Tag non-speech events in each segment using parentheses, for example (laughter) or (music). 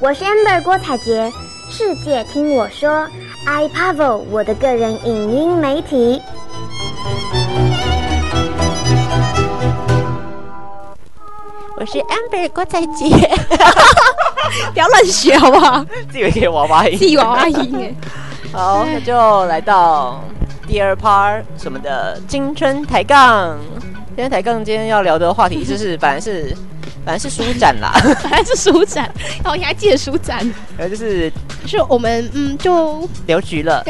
我是 Amber 郭采洁，世界听我说，iPavel 我的个人影音媒体。我是 Amber 郭采洁，(laughs) 不要乱学好不好？自以为可以娃娃音，自己娃娃音哎。(laughs) 好，那就来到第二 part 什么的青春抬杠。今天抬杠今天要聊的话题就是，(laughs) 本来是本来是书展啦，(laughs) 反正是书展，(laughs) 哦，你还记得书展？然后就是是我们嗯就留局了，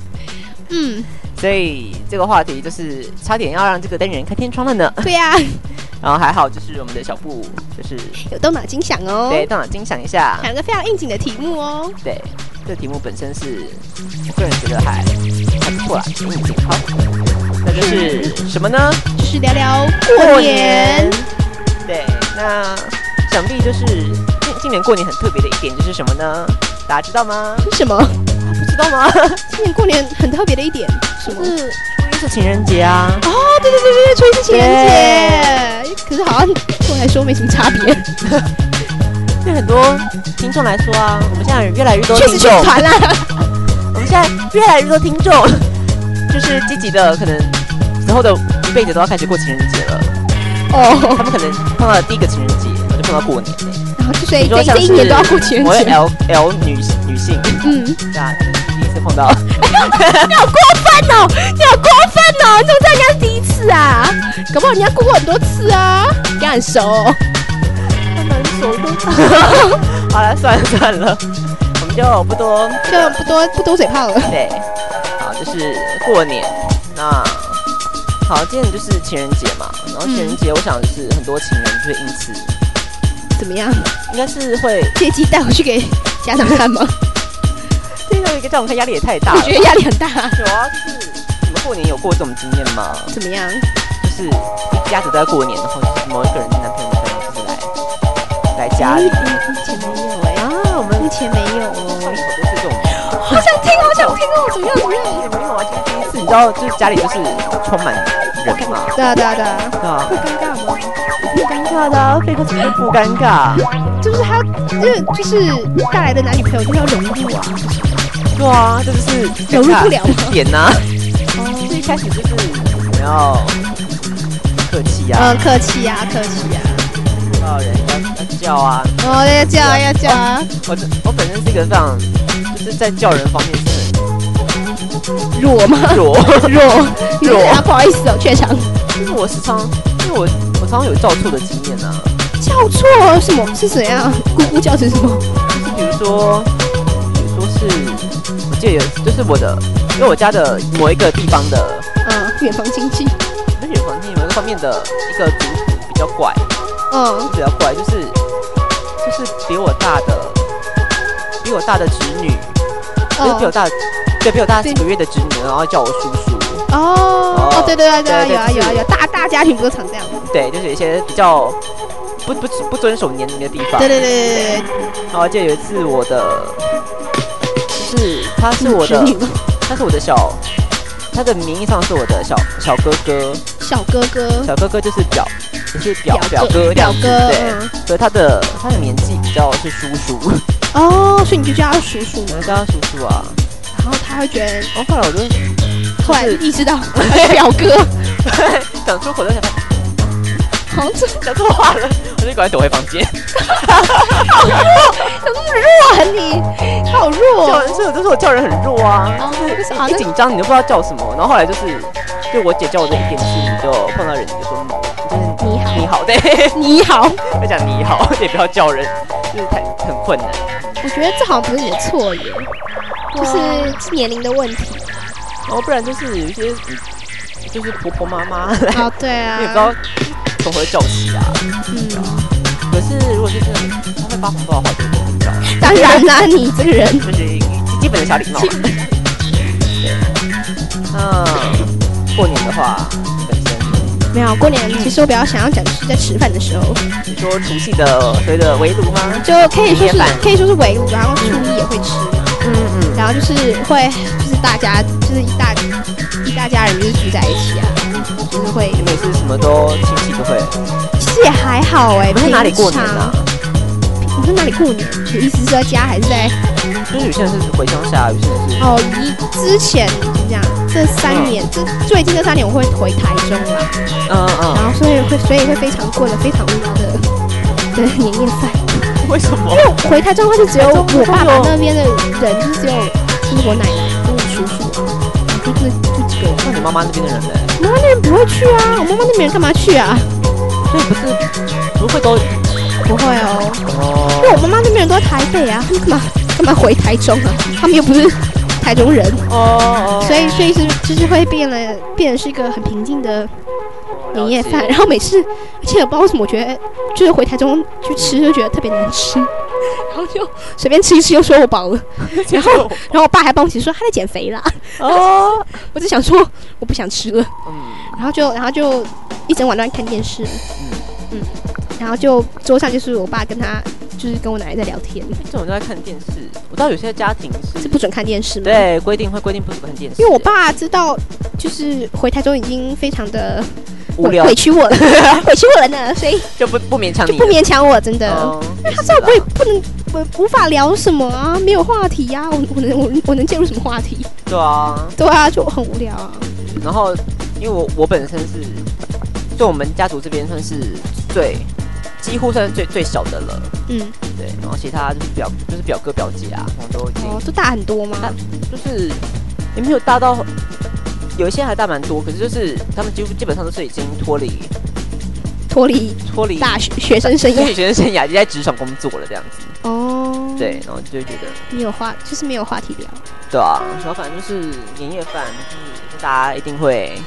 (laughs) 嗯，所以这个话题就是差点要让这个单元开天窗了呢。对呀、然后还好，就是我们的小布就是有动脑筋想哦，对，动脑筋想一下，两个非常应景的题目哦。对，这个题目本身是我个人觉得还还不错啦，挺应景。好，那就是什么呢？就是聊聊过年，对，那想必就是今今年过年很特别的一点就是什么呢？大家知道吗？是什么？不知道吗？(laughs) 今年过年很特别的一点，什么？是初一是情人节啊。哦，对对对对对，初一是情人节，可是好像对我来说没什么差别。(laughs) 对很多听众来说啊，我们现在有越来越多听众，宣传啦，(laughs) 我们现在越来越多听众，就是积极的，可能之后的一辈子都要开始过情人节了。哦，他们可能碰到了第一个情人节，然后就碰到过年了。然后就是这这一年都要过情人我是，L L 女女性，嗯，对啊，他们第一次碰到，(laughs) 你好过分哦，你好过分哦，你怎么知道人家是第一次啊？搞不好人家过过很多次啊，跟他很熟、哦。还蛮熟的。(laughs) 好了，算了算了，我们就不多就不多不多嘴炮了。对，好，就是过年。那好，今天就是情人节嘛，然后情人节，我想就是很多情人就会因此，怎么样？应该是会，借机带回去给家长看吗？(laughs) 这个一个这样看压力也太大了。我觉得压力很大。有啊，就是你们过年有过这种经验吗？怎么样？就是一家子都在过年，然后就是某一个人的男朋友女朋友就是来来家里目前没有哎、啊，我们目前没有上哦。好多都是这种。好想听，好想听哦！怎么样？怎么样？你知道，就是家里就是充满人嘛，对啊，对啊，对啊。对啊，会尴尬吗？不尴尬的啊，飞哥怎么会不尴尬？就是他，就是就是带来的男女朋友就是要融入啊。对啊，这就是融入不了吗点呐。就是一开始就是我们要客气啊，嗯，客气啊，客气啊。碰到人要要叫啊。哦，要叫啊，要叫啊。我这我本身是一个非常就是在叫人方面是弱吗？很弱，(laughs) 弱，(laughs) 弱啊，(laughs) 不好意思哦，怯场。就是我时常，因为我我常常有叫错的经验啊，叫错什么？是怎样？咕咕叫是什么？就是比如说，比如说是，我记得有，就是我的，因为我家的某一个地方的，嗯，远房亲戚。不是远房亲戚某一个方面的一个族谱比较怪，嗯，比较怪，就是就是比我大的，比我大的侄女，就是比我哦，大，对，比我大几个月的侄女，然后叫我叔叔，哦，哦，对对对对，有啊有啊有啊，大大家庭不都常这样？对，就是有一些比较不不不遵守年龄的地方，对对对对对然后我记得有一次我的，就是他是我的他是我的小，他的名义上是我的小小哥哥，小哥哥，小哥哥就是表，就是表表哥表哥这样子，对。嗯，所以他的他的年纪比较是叔叔，哦，所以你就叫他叔叔。我嘛，叫他叔叔啊。然后他会觉得，然后后来我就后来意识到 (laughs) 表哥，讲出口就想到好像这讲错话了，我就赶快躲回房间。(laughs) 怎么那么弱啊你？好弱所以我就说我叫人很弱啊，哦就是好那一紧张你都不知道叫什么。然后后来就是，就我姐叫我的一点事，你就碰到人你就说就是你好你好，对，(laughs) 你好，要讲你好，也不要叫人，就是太很困难。我觉得这好像不是你的错耶，就是是年龄的问题。然后不然就是有一些嗯就是婆婆妈妈 (laughs) 来，哦，对啊。你也不知道从何叫起啊。嗯，可是如果就是他会发红包的话，就不会叫，当然啦，你这个人。就是基本的小礼貌。对，那过年的话，本身。没有过年，其实我比较想要讲的是在吃饭的时候，你说除夕的所谓的围炉吗？就可以说是可以说是围炉，然后初一也会吃然后就是会就是大家就是一大一大家人就是聚在一起啊，就是会你每次什么都亲戚都会，其实也还好哎、你们在哪里过年平啊常？你说哪里过年？你意思是在家还是在？就是有些人是回乡下，有些人是哦，一之前怎么讲？这三年，这最近这三年我会回台中啦，嗯嗯然后所以会所以会非常过得非常无聊的 (laughs) 的年夜饭。嗯，为什么？因为回台中的话，就只有我爸爸那边的人，就是只有就是我奶奶跟我叔叔啊，就这就几个人。那你妈妈那边的人嘞？我妈妈那边不会去啊，我妈妈那边人干嘛去啊？所以不是不会都不会哦，因为哦我妈妈那边人都在台北啊，他们干嘛干嘛回台中啊？他们又不是台中人，哦所以所以是就是会变了，变成是一个很平静的年夜饭。然后每次，而且也不知道为什么，我觉得就是回台中去吃就觉得特别难吃，(laughs) 然后就随便吃一吃又说我饱了，(laughs) 然后然后我爸还帮我起说他在减肥啦，哦，(laughs) 我就想说我不想吃了，嗯，然后就然后就一整晚都在看电视，嗯，然后就桌上就是我爸跟他就是跟我奶奶在聊天，这种都在看电视。我知道有些家庭是是不准看电视吗？。对规定会规定不准看电视，因为我爸知道，就是回台中已经非常的无聊委屈我了，(laughs) 委屈我了呢，所以就不不勉强你就不勉强我，真的。因为，他知道我也不能，我无法聊什么啊，没有话题呀、我我能我我能介入什么话题？对啊。对啊，就很无聊啊。然后因为我我本身是，就我们家族这边算是最几乎算是最最小的了，嗯，对。然后其他就是表就是表哥表姐啊，然后都已经哦，都大很多吗？就是也没有大到，有一些还大蛮多，可是就是他们几乎基本上都是已经脱离脱离脱离大学学生生对涯学生生涯，已经在职场工作了这样子，哦，对，，然后就会觉得没有话，就是没有话题聊。对啊，然后反正就是年夜饭，就是大家一定会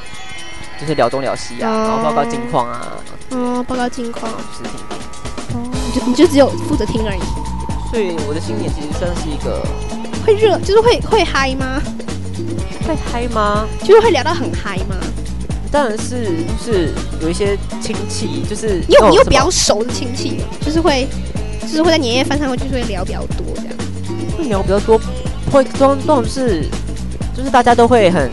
就是聊东聊西啊，哦然后报告近况啊，哦，报告近况。就是听听。哦，你就你就只有负责听而已。所以我的新年其实算是一个会热，就是会会嗨吗？会嗨吗？就是会聊到很嗨吗？当然是就是有一些亲戚，就是你有你有比较熟的亲戚吗？就是会，就是会在年夜饭上会就是会聊比较多这样。会聊比较多，会都都是就是大家都会很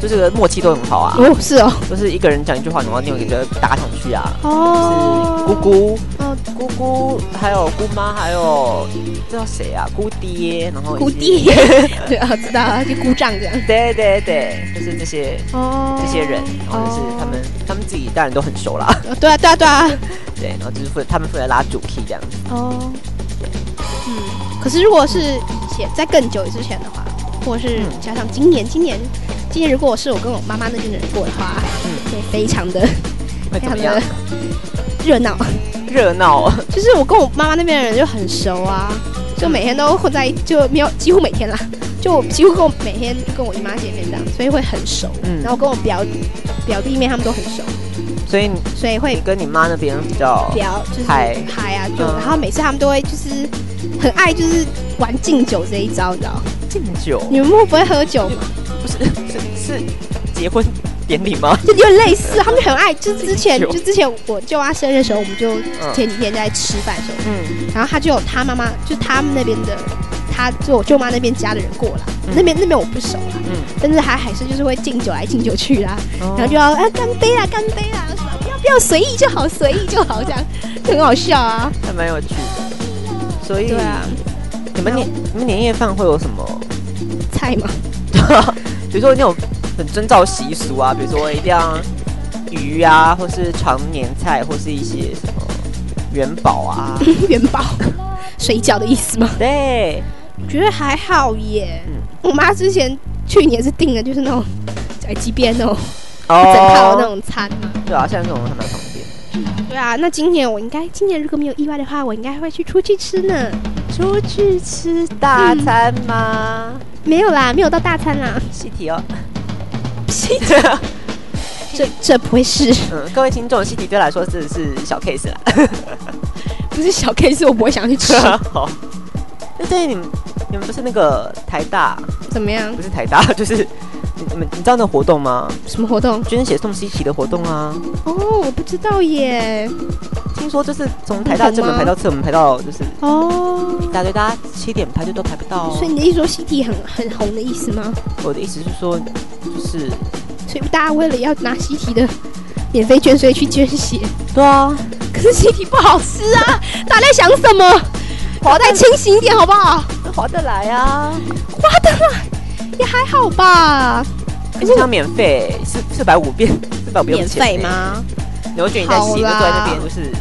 就是默契都很好啊，哦，是哦，就是一个人讲一句话，然后另外一个就搭上去啊，哦就是姑姑。哦，姑姑，还有姑妈，还有这叫谁啊？姑爹，然后姑爹，(laughs) 对啊，知道啊，就姑丈这样。(laughs) 对对对，就是这些哦这些人，然后就是他们他们自己当然都很熟啦，哦，对啊，对啊，对啊。(laughs) 对，然后就是负他们负责拉主 key 这样子，哦，嗯，可是如果是以前在更久之前的话，或者是嗯加上今年，今年，今年如果是我跟我妈妈那边的人过的话，嗯会非常的非常的？热闹。热闹，就是我跟我妈妈那边的人就很熟啊，就每天都混在，就没有几乎每天啦，就我几乎跟我每天跟我姨妈见面这样，所以会很熟。嗯然后跟我表表弟妹他们都很熟，所以你你所以会跟你妈那边比较聊就是嗨嗨啊，就、嗯然后每次他们都会就是很爱就是玩敬酒这一招，你知道？敬酒，你们会不会喝酒吗？不是是是结婚典礼吗？就有点类似，他们很爱，就之前就之前我舅妈生日的时候，我们就前几天在吃饭的时候，嗯，然后他就有他妈妈，就他们那边的，他就我舅妈那边家的人过来，那边那边我不熟啦，嗯但是他还是就是会敬酒来敬酒去啦，然后就要啊干杯啊干杯啊，不要不要随意就好随意就好这样，很好笑啊。还蛮有趣的，所以对啊，你们年你们年夜饭会有什么？菜吗，比如说那种很遵照习俗啊，比如说一定要鱼啊，或是常年菜，或是一些什么元宝啊，(laughs) 元宝水饺的意思吗？对，我觉得还好耶。嗯我妈之前去年是订的就是那种宅急便那种哦一整套那种餐嘛。对啊，现在这种还蛮方便。对啊，那今年我应该，今年如果没有意外的话，我应该会去出去吃呢。出去吃大餐吗？没有啦，没有到大餐啦。细体哦，这这不会是，嗯，各位听众，西体对我来说真的是小 case 啦。(laughs) 不是小 case，我不会想要去吃。(laughs) 好，那对你们你们不是那个台大，怎么样不？是台大，就是你你们你知道那个活动吗？什么活动？捐血送西体的活动啊。哦，我不知道耶。听说就是从台大正门排到侧门排到就是哦，一大堆，大家七点排队都排不到、哦。所以你的意思说西体很很红的意思吗？我的意思是说，就是所以大家为了要拿西提的免费券，所以去捐血。对啊，可是西提不好吃啊！大家在想什么？划再清醒一点好不好？划得来啊，划得来也还好吧。而且它免费，四四百五遍，四百五遍免费？吗？然后觉得你在洗，就坐在那边就是，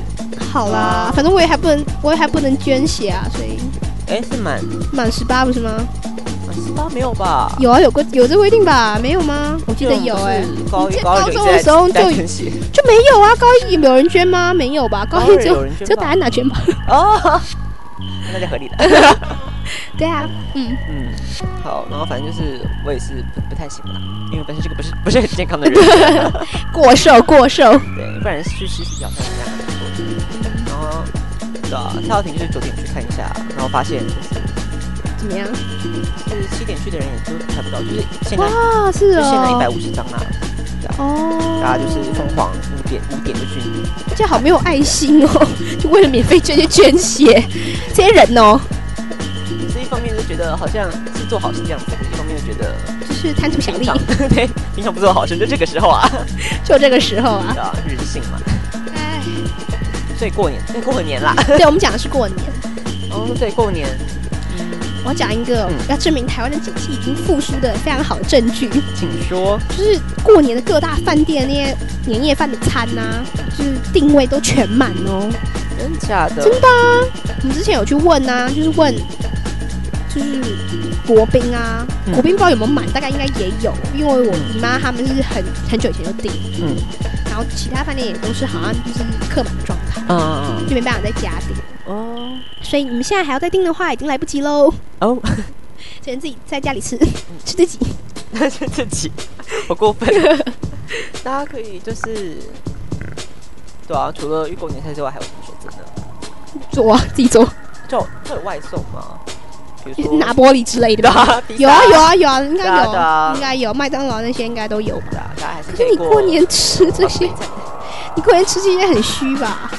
好啦，反正我也还不能，我也还不能捐血啊，所以哎，是满满十八不是吗？满十八没有吧？有啊，有个有这规定吧？没有吗？我记得有哎、就是高一高中的时候就就没有啊。高一有没有人捐吗？没有吧？高一只有有人捐吧只有答案拿捐吧？哦，(laughs) 那就合理了。(laughs) 对啊，嗯，嗯，好，然后反正就是我也是不不太行啦，因为本身这个不是不是很健康的人，(laughs) 过瘦过瘦，对，不然去吃洗脚才能这样做。然后，对啊，蔡耀廷就是九点去看一下，然后发现就是怎么样？就是七点去的人也都排不到，就是现在啊，是就限了一百哦，五十张啦，哦，大家就是疯狂五点五点就去，这样好没有爱心哦，(laughs) 就为了免费捐就捐血，这些人哦，是一方面就觉得好像是做好事这样子，一方面又觉得就是贪图小利，(laughs) 对平常不做好事，就这个时候啊，就这个时候啊。人性嘛，哎，所以过年对过年啦，对我们讲的是过年。哦对过年，我要讲一个嗯要证明台湾的景气已经复苏的非常好的证据，请说。就是过年的各大饭店那些年夜饭的餐呐、就是定位都全满哦。真的假的？真的啊，我们之前有去问啊、就是问，就是国宾啊，嗯国宾不知道有没有满，大概应该也有，因为我姨妈他们是很很久以前就订，嗯然后其他饭店也都是好像就是客满的状态，嗯嗯就没办法再加订。哦所以你们现在还要再订的话，已经来不及喽，哦，(laughs) 只能自己在家里吃，吃自己。(laughs) 那是自己，(laughs) 好过分。大家可以就是，对啊，除了预购年菜之外，还有什么选择呢？做啊，自己做，就会有外送吗？比如说拿玻璃之类的吧。有啊有，啊有啊，应该有，应该有，麦当劳那些应该都有吧。可是你过年吃这些，你过年吃这些很虚吧？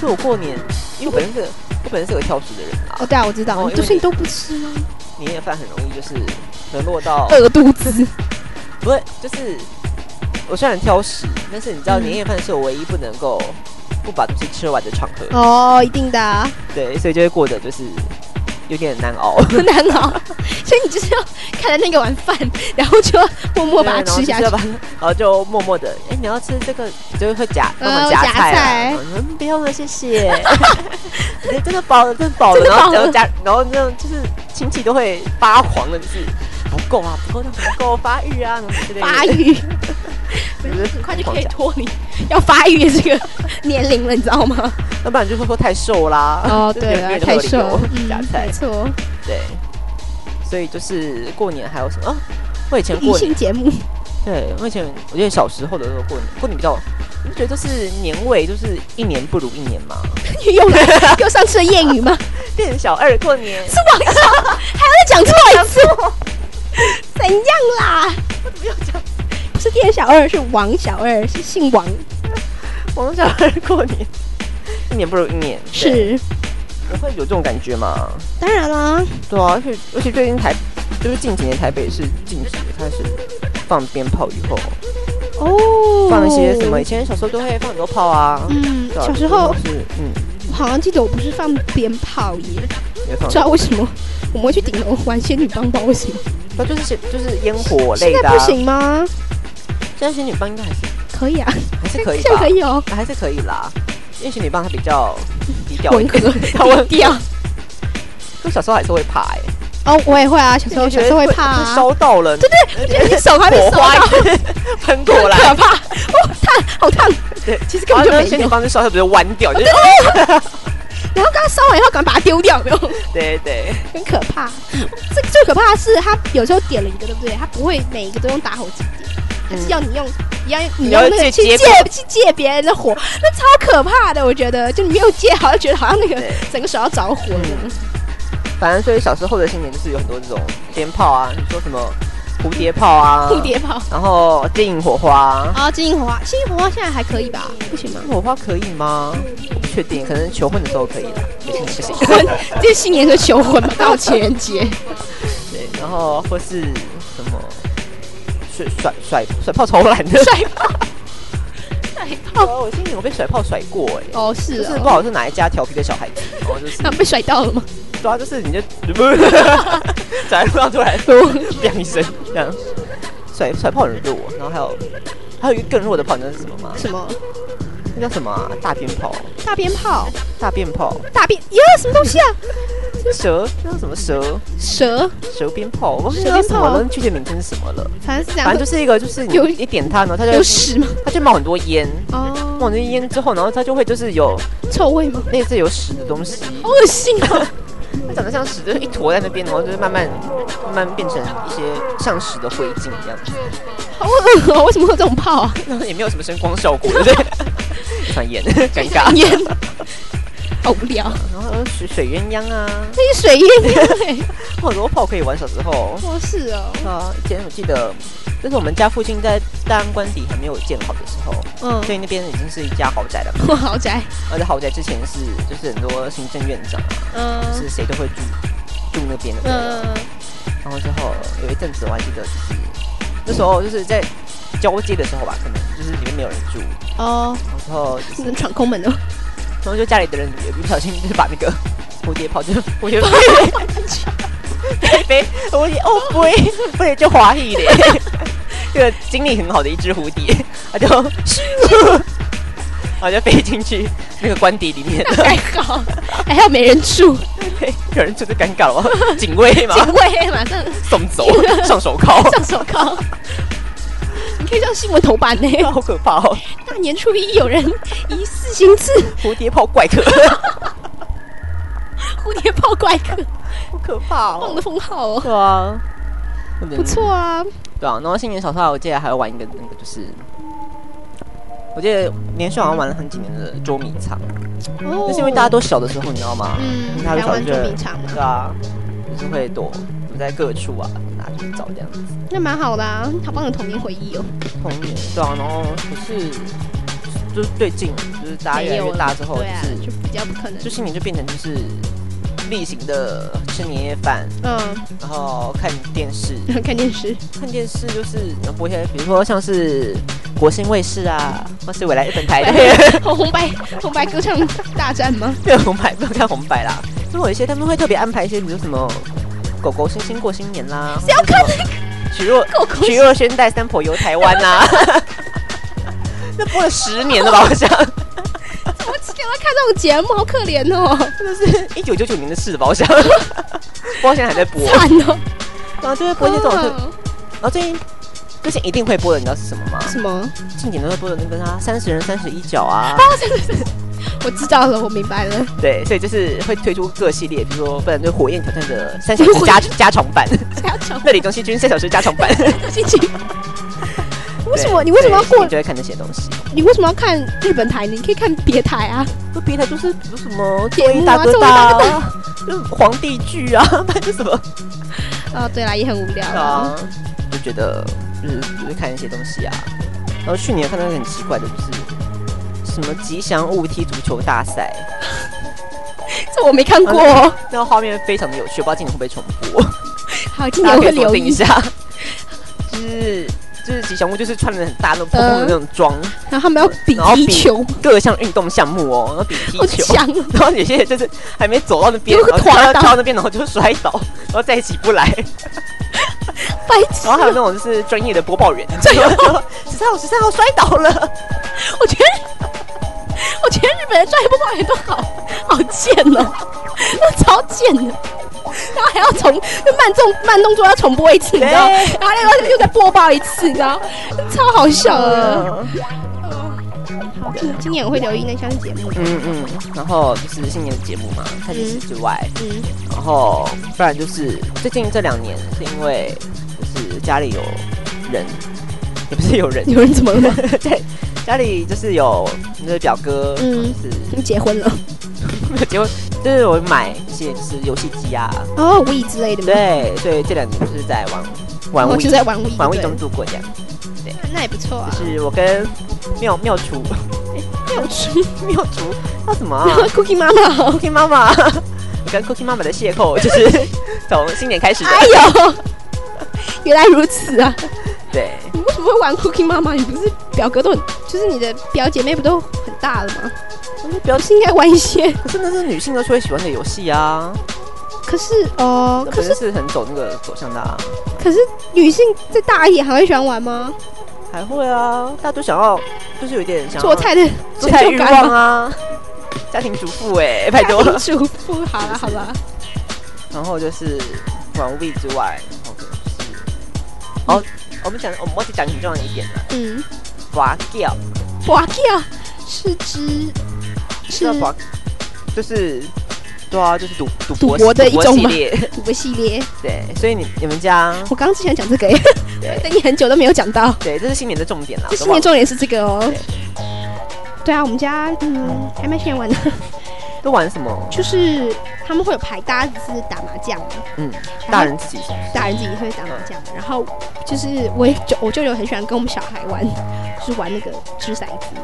可是我过年，因为我本身是我本身是个挑食的人啊哦，，对啊，我知道，就是你都不吃吗？年夜饭很容易就是沦落到饿肚子。不会，就是我虽然挑食，但是你知道嗯年夜饭是我唯一不能够不把东西吃完的场合，哦，一定的、啊，对，所以就会过得就是有点难熬。(laughs) 难熬。所以你就是要看着那个碗饭，然后就要默默把它吃下去对。然后然后就默默的，哎，你要吃这个，你就会夹帮忙呃夹夹菜嗯不用了，谢谢。(laughs) 哎真的饱了，真的饱了，饱了然后然后夹，然后那种就是亲戚都会发狂的，就是不够啊，不够，那不够发育啊，什么之类的。发育，就是很快就可以脱离要发育的这个年龄了，你知道吗？(laughs) 要不然就是说太瘦啦。哦，对啊，太瘦，嗯夹，菜没。错，对，所以就是过年还有什么？啊、我以前异过年，节目，对我以前我记得小时候的时候过年，过年比较，我就觉得就是年味，就是一年不如一年嘛。(laughs) 又来又上次的谚语吗？(laughs) 店小二过年，是王小，还要再讲错一次，怎样啦？我怎么又讲不是店小二，是王小二，是姓王，(laughs) 王小二过年？一年不如一年，是，我会有这种感觉吗？当然啦，对啊，而且而且最近台就是近几年台北是禁止开始放鞭炮以后，哦，放一些什么？以前小时候都会放很多炮啊。嗯，啊小时候是嗯，我好像记得我不是放鞭炮耶，也不知道为什么我们会去顶楼玩仙女棒，不知道为什么。那就是些就是烟火类的、啊。现在不行吗？现在仙女棒应该还是可以啊，还是可以吧现在可？以哦，还是可以啦。因为仙女棒它比较低调一文点，革它文低调。就小时候还是会怕哎、哦，我也会啊，小时候小时候会怕烧到了，对对，觉得你手还没烧到，喷过来，可怕，哦，烫，好烫。对，其实根本就没有。仙女棒就烧，它不是弯掉，就是然后刚刚烧完以后，赶快把它丢掉，有没有？对对，很可怕。这最可怕的是，它有时候点了一个，对不对？它不会每一个都用打火机要你用，你要你要用那个去借去借别人的火，那超可怕的。我觉得，就你没有借好，像觉得好像那个整个手要着火一样。反正所以小时候的新年就是有很多这种鞭炮啊，你说什么蝴蝶炮啊，蝴蝶炮然后金银火花，啊，金银火花，金银火花现在还可以吧？不行吗？火花可以吗？我不确定，可能求婚的时候可以啦，(laughs) 这新年是求婚嘛，到情人节。对，然后或是什么甩甩甩甩炮超懒的，甩炮，甩炮。哦，我心里我被甩炮甩过哎、哦，是就是哦不好是哪一家调皮的小孩子，然后就是。他 (laughs) 被甩到了吗？对啊，就是你就走 (laughs) (laughs) 在路上突然砰一声这样，甩甩炮很弱，然后还有还有一个更弱的炮，你知道是什么吗？什么那叫什么啊？大鞭炮，大鞭炮、大鞭炮，大鞭耶？什么东西啊？蛇，那叫什么蛇？蛇，蛇鞭炮，我忘记蛇鞭炮叫什么了，具体名称是什么了？反正是这样。反正就是一个，就是你有一点它，然后它就有屎吗？它就冒很多烟，哦，冒很多烟之后，然后它就会就是有臭味吗？类似有屎的东西，好恶心哦！(laughs) 它长得像屎，就是一坨在那边，然后就是慢慢慢慢变成一些像屎的灰烬这样子，好恶哦！为什么会有这种泡啊？然 (laughs) 后也没有什么声光效果，对不对？一团烟，(laughs) 尴尬。烟，(laughs) 好无聊。然后水水鸳鸯啊，这是水鸳鸯哎，好多泡可以玩。小时候哦是哦，啊，以前我记得，就是我们家附近在大安官邸还没有建好的时候，嗯，所以那边已经是一家豪宅了嘛。(laughs) 豪宅，而且豪宅之前是就是很多行政院长啊，嗯。就是谁都会住住那边的。嗯，然后之后有一阵子我还记得，就是那时候就是在交接的时候吧，可能就是里面没有人住，哦，然后之后就是能闯空门哦，然后就家里的人也不小心就是把那个蝴蝶炮就蝴蝶 (laughs) 飞飞飞蝴蝶哦不会不会就滑一咧，这个精力很好的一只蝴蝶，(laughs) 它就 (laughs) 然后就飞进去那个官邸里面，太好，还好没人住，对，有人住就是尴尬了。吗？(laughs) 警卫嘛，警卫马上送走上手铐，上手铐。你可以上新闻头版呢。好可怕哦！大年初一有人疑似行刺。蝴蝶炮怪客，蝴蝶炮怪客，好可怕放的哦！封号哦，对啊，不错啊。对啊，然后新年小时候我记得还要玩一个那个就是，我记得连续好像玩了很几年的捉迷藏，哦那是因为大家都小的时候，你知道吗？嗯大家都小就迷藏嘛对啊，就是会躲躲在各处啊，大家去找这样子。那蛮好的啊，好棒的童年回忆哦。童年对啊，然后可是就是最近就是大家越来越大之后，就就是比较不可能。就新年就变成就是例行的吃年夜饭，嗯，然后看电视，(laughs) 看电视，看电视就是有播一些，比如说像是国新卫视啊，或是未来日本台的 (laughs) 红白红白歌唱大战吗？(laughs) 对红白，不要看红白啦。因为有一些他们会特别安排一些，比如什么狗狗星星过新年啦，谁要看那个？许若许若瑄带三婆游台湾呐、那播了十年了吧？我想，我只想要看这种节目，好可怜哦，真的是一九九九年的事了吧？我想，(laughs) 不知道现在还在播。惨哦。然后就会播一些这种，就然嗯后最近最近一定会播的，你知道是什么吗？什么？近点都会播的那个啊，三十人三十一脚啊。我知道了，我明白了。对，所以就是会推出各系列，比如说不然就火焰挑战的三小时加加长版，(laughs) 加长那里东西君三小时加长版。(laughs) 为什么你为什么要过你？就会看那些东西？你为什么要看日本台？你可以看别台啊。就别台就是有什么节目啊综艺大哥大哥大，就是皇帝剧啊，(laughs) 不然就什么哦，对啦，也很无聊啊。啊，就觉得就是就是看一些东西啊。然后去年看到一个很奇怪的，就是什么吉祥物踢足球大赛，(laughs) 这我没看过哦。那个画面非常的有趣，我不知道今年会不会重播，好，今大年我会留意一。下。(laughs) 就是就是吉祥物，就是穿的很大那种蓬蓬的那种装，然后他们要比踢球，各项运动项目哦，然后比踢球。(laughs) 然后有些人就是还没走到那边，然后跳到那边，然后就摔倒，然后再也起不来。白痴。然后还有那种就是专业的播报员，十三号十三号摔倒了，我觉得，我觉得日本的专业播报员都好好贱哦，(laughs) 都超贱的。然后还要重就慢动慢动作要重播一次，你知道？然后那个又再播报一次，你知道？超好笑的。好，今今年我会留意那项节目。嗯嗯，然后就是新年的节目嘛，看电视之外，嗯，然后不然就是最近这两年是因为就是家里有人，也不是有人，有人怎么了吗？(laughs) 对，家里就是有那个表哥，嗯就是你结婚了？(laughs) (laughs) 结果就是我买一些就是游戏机啊，哦，We 之类的吗？对，所以这两年就是在玩玩我 We，就在玩 We，玩对中度过这样。对那也不错啊。就是我跟妙妙厨 (laughs) 妙厨 (laughs) 妙厨叫什么啊，Cookie 妈妈。？Cookie 妈妈，我跟 Cookie 妈妈的邂逅就是从新年开始的。哎呦，原来如此啊！对，你为什么会玩 Cookie 妈妈？你不是表哥都很，就是你的表姐妹不都很大了吗？表不是应该玩一些？可是那是女性都是会喜欢的游戏啊。可是哦，可是是很走那个走向的啊，可是女性再大一点还会喜欢玩吗？还会啊，大家都想要，就是有点想做菜的做菜欲望啊，啊，家庭主妇哎、(laughs) 拜托。家庭主妇，好了好了，然后就是玩 We 之外，然后就是，哦，我们讲我们忘记讲很重要的一点了，嗯，拔掉，滑掉是指是就是。对啊，就是赌赌赌博博的一种嘛，赌博系列。对，所以你你们家我刚刚之前讲这个耶，等你很久都没有讲到。对，这是新年的重点啦。这新年重点是这个哦对。对啊，我们家嗯还蛮喜欢玩的，都玩什么？就是他们会有牌，大家只是打麻将，嗯，大人自己大人自己会打麻将，然后就是我也我舅舅很喜欢跟我们小孩玩，就是玩那个掷骰子的，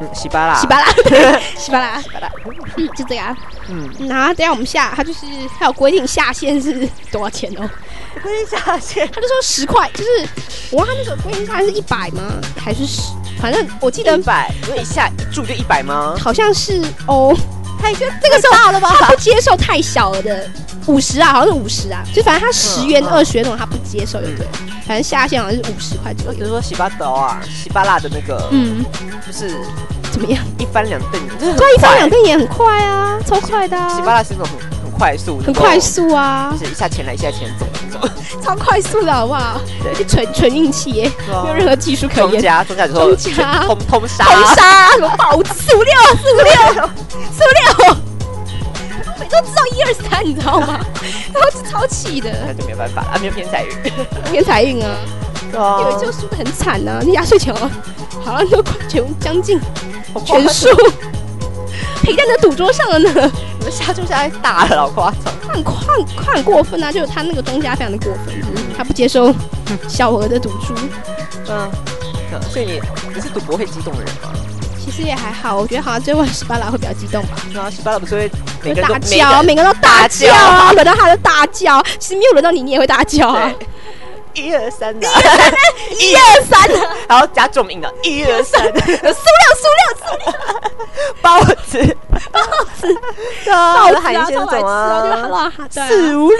嗯，洗巴啦，洗巴拉，(laughs) 对，稀巴拉，巴拉，嗯，(laughs) 就这个啊。嗯，然后等下我们下，他就是他有规定下限是多少钱哦？规定下限，他就说十块，就是我他那个规定下限是一百吗？还是十？反正我记得一百，因为一下一注就一百吗？好像是哦。他这这个时候大了吧他不接受太小了的五十啊，好像是五十啊，就反正他十元、嗯二十元那种他不接受，对不对？反正下限好像是五十块左右。比如说洗巴刀啊，洗巴辣的那个，嗯，就是怎么样？一翻两瞪眼，就是很对啊，一翻两瞪眼很快啊，超快的、洗啊，巴辣是那种很很快速，很快，速啊，就是一下钱来一下钱走走，(laughs) 超快速的好不好？对。而且纯纯运气耶，没有任何技术可言。庄家庄家之后庄家。通通杀，通杀什么宝四五六四五六四五六，(laughs) 每都知道一二三，你知道吗？然后是超气的，那就没有办法了，啊没有偏财运，偏财运啊，对啊。有一就输的很惨呐、啊，你压岁钱哦，好像都快全将近 (laughs) 好全输，赔在那赌桌上了呢，你们下注下来大了，好夸张。很快快很过分啊！就是他那个庄家非常的过分，他不接受小额的赌注。嗯，嗯所以你你是赌博会激动的人吗？其实也还好，我觉得好像最后十八拉会比较激动吧，然后洗巴拉不是会每个都叫，每个人都大叫轮到他就大叫，其实没有轮到你，你也会大叫啊。对，一二三的，一二三，塑然后加重音的，一二三，塑料塑料塑料，包子，包子，对啊，帽子啊，海鲜超白痴种啊，就是啊，哈对啊四五六，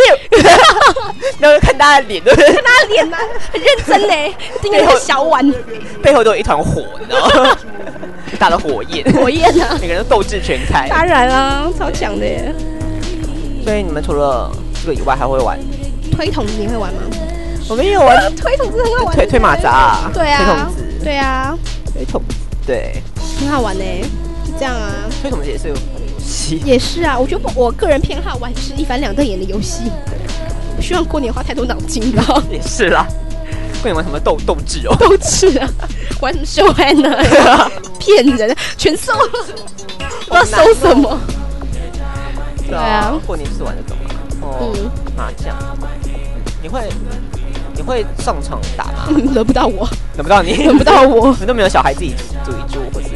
然后看大家的脸，对不对？看他的脸呐，很认真嘞，盯着那个小碗。背后都有一团火，你知道吗？(laughs) 很大的火焰，火焰啊，每个人都斗志全开。当然啦，超强的耶。所以你们除了这个以外，还会玩？推筒子你会玩吗？我们也有玩推筒子很好玩，推推马扎啊，对推筒啊，子，对啊，推筒子，对，很好玩呢，就这样啊。推筒子也是有游戏。也是啊，我觉得我我个人偏好玩是一翻两瞪眼的游戏，不希望过年花太多脑筋？也是啦，过年玩什么斗斗志哦？斗智啊，(laughs) 玩什么秀安呢？(laughs) 骗人，全收了，不知道收什么。对啊过年是玩这种啊，哦，嗯，麻将，你会你会上场打吗？(laughs) 轮不到我，轮不到你，轮不到我。(laughs) 你都没有小孩自己组一桌，或是？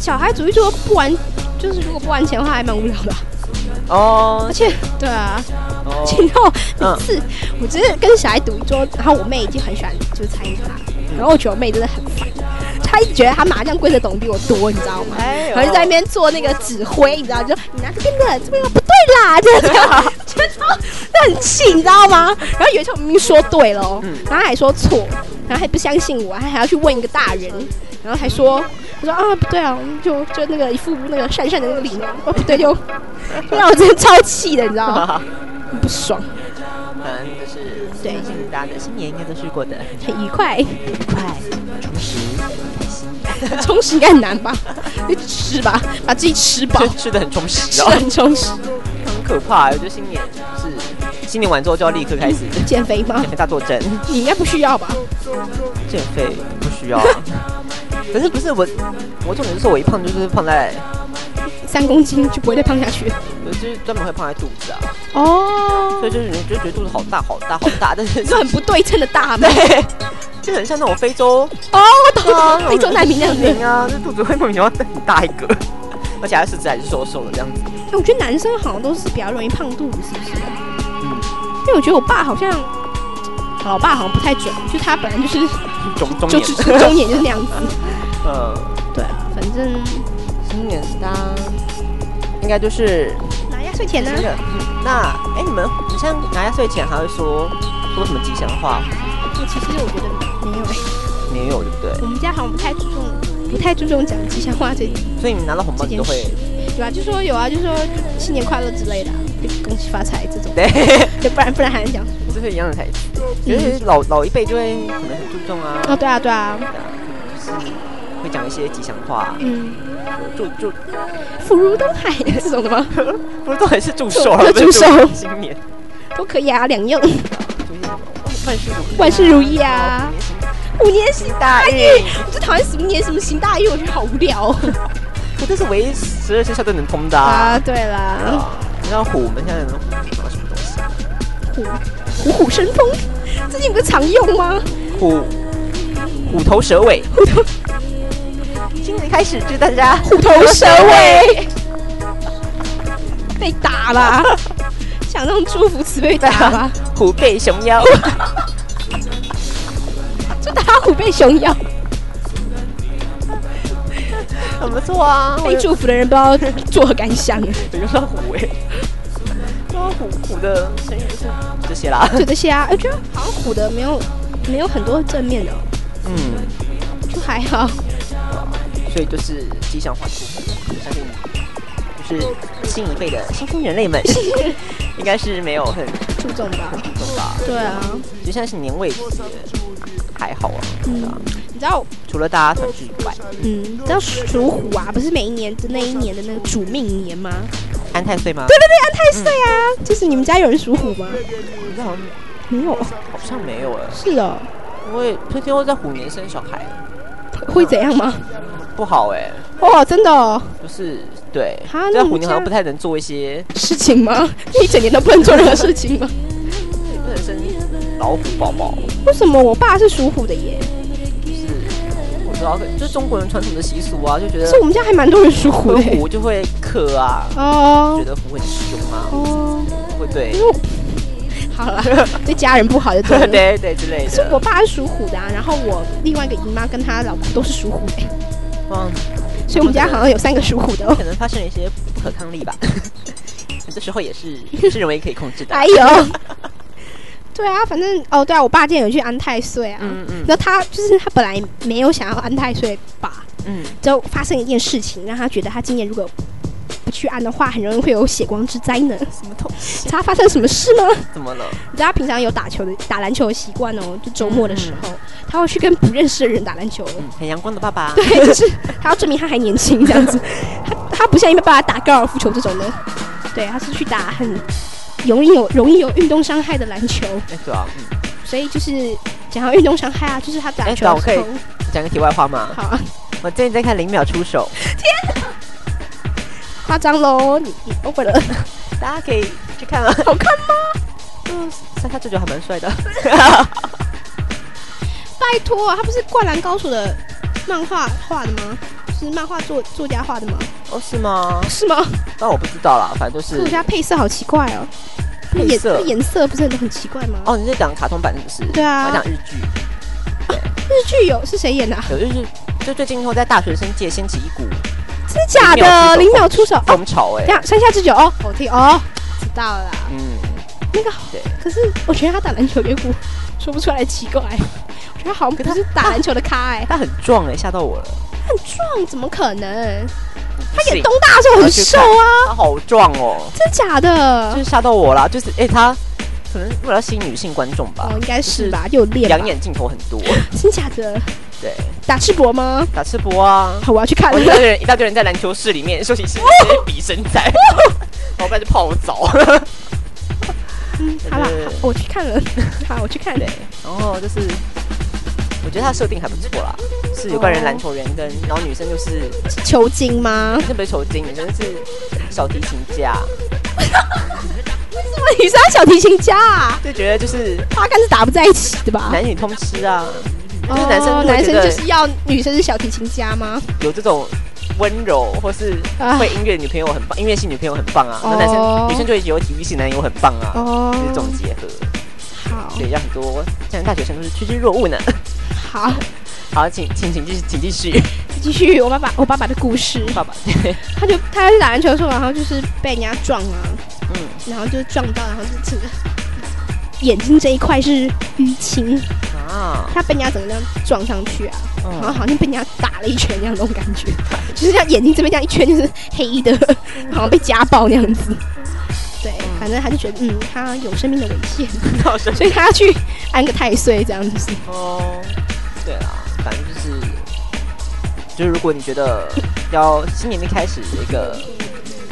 小孩主义说不玩，就是如果不玩钱的话，还蛮无聊的。啊。哦。而且，对啊，哦，然后每次我只是跟小孩赌一桌，然后我妹已经很喜欢就是参与他，然后我觉得我妹真的很烦，她一直觉得她麻将规则懂得比我多，你知道吗？哎然后就在那边做那个指挥，你知道，就你拿这边的，这边的不对啦，这样 (laughs) 这样，就超就很气，你知道吗？然后有一次我明明说对了然后还说错，然后还不相信我，还还要去问一个大人，然后还说，他说啊不对啊，就就那个一副那个讪讪的那个脸，哦不对就，就 (laughs) 让我真的超气的，你知道吗？(laughs) 很不爽，反正就是对。相信大家的新年应该都是过得很愉快，愉快、充实、开心，(laughs) 充实应该很难吧？就吃吧，把自己吃饱，就吃的很充实吃的，很充实，很可怕。我觉得新年是新年完之后就要立刻开始减肥吗减？肥大作战，你应该不需要吧？减肥不需要啊。可是不是我，我重点就是我一胖就是胖在，三公斤就不会再胖下去。我就是专门会胖在肚子啊，哦所以就是你就觉得肚子好大好大好大，但是 (laughs) 就很不对称的大吗？(laughs) 对，就很像那种非洲哦，我懂了，(laughs) 非洲难民那样子。民啊，这肚子会莫名其妙很大一个，而且他四肢还是瘦瘦的这样子。哎我觉得男生好像都是比较容易胖肚子，是不是？嗯，因为我觉得我爸好像，好我爸好像不太准，就他本来就是中 (laughs) 中年就，是中年就是那样子。(laughs) 嗯，对啊，反正新年他应该就是拿压岁钱呢。那哎，你们你像拿压岁钱还会说说什么吉祥话？我其实我觉得没有哎，没有，对不对？我们家好像不太注重，不太注重讲吉祥话这一点。所以你们拿到红包你都会对吧？就说有啊，就说新年快乐之类的、啊，就恭喜发财这种，对，(laughs) 就不然不然还能讲什么？这是一样的台词。觉得老老一辈就会可能很注重啊，哦，对啊，对啊，对啊就是会讲一些吉祥话，嗯，祝祝福如东海这种的吗？福如东海是祝寿啊，就不是祝寿。新年，都可以啊，两用，祝万事如意，万事如意啊，五年行大运。运。我最讨厌什么年什么行大运，我觉得好无聊哦我这是唯一十二生肖都能通的啊。啊！对啦，啊你知道虎，我们现在能虎拿到什么东西？虎虎虎生风，最近不是常用吗？虎虎头蛇尾。虎头今年开始祝大家虎头蛇尾，(laughs) 被打啦！(laughs) 想让祝福词被打吧，(laughs) 虎背熊腰。就打虎背熊腰。很不错啊，被祝福的人不知道作何感想，我用到虎哎。对啊，虎虎的成语就是这些啦。(laughs) 就这些啊。我觉得好像虎的没有没有很多正面的哦，嗯，就还好。所以就是吉祥话祝福，相信就是新一辈的新兴人类们，(laughs) 应该是没有很注重吧？很注重吧。对啊，就现在是年味节，还好啊，嗯啊。你知道，除了大家团聚以外，嗯，你知道属虎啊，不是每一年的那一年的那个主命年吗？安太岁吗？对对对，安太岁啊，就是你们家有人属虎吗？好像没有，好像没有哎，是哦，因为推天会在虎年生小孩，会怎样吗？不好哎，哦，真的哦，就是对，哈那虎年好像不太能做一些，事情吗？一整年都不能做任何事情吗？不能生老虎宝宝，为什么我爸是属虎的耶？就是我知道，就是中国人传统的习俗啊，就觉得是我们家还蛮多人属虎的耶。虎就会克啊，哦觉得虎很凶啊，哦，会对 (laughs) 好了，对家人不好就对了。对对之类的是我。爸是属虎的啊，然后我另外一个姨妈跟她老公都是属虎的耶，嗯，所以我们家好像有三个属虎的哦。可能发生了一些不可抗力吧。(laughs) 这时候也是是认为可以控制的。哎呦，对啊，反正哦，对啊，我爸今天有去安太岁啊，嗯嗯然后他就是他本来没有想要安太岁吧，嗯，之后发生一件事情，让他觉得他今年如果不去安的话，很容易会有血光之灾呢。什么东西？知道他发生什么事呢？怎么了？你知道他平常有打球的打篮球的习惯哦，就周末的时嗯候，他会去跟不认识的人打篮球。嗯，很阳光的爸爸。(laughs) 对，就是他要证明他还年轻这样子。他他不像一般爸爸打高尔夫球这种的，对，他是去打很容易有容易有运动伤害的篮球。哎，对啊，嗯，所以就是讲到运动伤害啊，就是他打哎球等我可以讲个题外话嘛。好啊，我最近在看零秒出手，天夸张喽，你你 over 了，大家可以去看啊。好看吗？嗯，三下舅舅还蛮帅的。(laughs) 拜托、啊，他不是《灌篮高手》的漫画画的吗？是漫画作作家画的吗？哦，是吗？是吗？那我不知道啦，反正就是我家配色好奇怪哦，那颜配色颜色不是很很奇怪吗？哦，你是讲卡通版是不是？对啊我讲日剧，日剧有是谁演的、啊？有日剧，就最近后在大学生界掀起一股真的假的？零零秒秒出手哦，风潮，哎这，样山下智久哦，我听哦，知道了啦。嗯，那个好，可是我觉得他打篮球有一股说不出来奇怪，我觉得好像不是打篮球的咖哎、他很壮哎，吓到我了。很壮，怎么可能？他演东大的时候很瘦啊，他好壮哦，真假的就？是吓到我啦。就是哎，他可能为了吸引女性观众吧哦，，应该是吧，就有练两眼镜头很多。(laughs) 真假的？对，打赤膊吗？打赤膊啊，好，我要去看我一大了。堆人一大堆人在篮球室里面休息室直接比身材，然后 (laughs) 不然就泡澡。(laughs) 嗯，好了，我去看了。好，我去看了。，然后就是我觉得他设定还不错啦，是有关人篮球员跟，然后女生就是球精吗女？生不是球精，女生是小提琴家，为什么女生要小提琴家啊？就觉得就是八竿子打不在一起对吧？男女通吃啊，就是男生哦男生就是要女生是小提琴家吗？有这种温柔或是啊会音乐的女朋友很棒，音乐系女朋友很棒啊，哦那男生女生就会有体育系男友很棒啊，哦就是这种结合，好所以让很多现在大学生都是趋之若鹜呢。好，好，请请请继续，请继续。(laughs) 继续我爸爸我爸爸的故事。爸爸，(laughs) 他就他去打篮球的时候，然后就是被人家撞啊，然后就撞到，然后就整个眼睛这一块是淤青，啊，他被人家整个这样撞上去啊，然后嗯，好像被人家打了一拳那样那种感觉，就是像眼睛这边这样一圈就是黑的，好像被家暴那样子。对，反正他就觉得，嗯，他有生命的危险，(laughs) 所以他要去安个太岁这样子。哦，对啦，反正就是，就是如果你觉得要新年一开始一个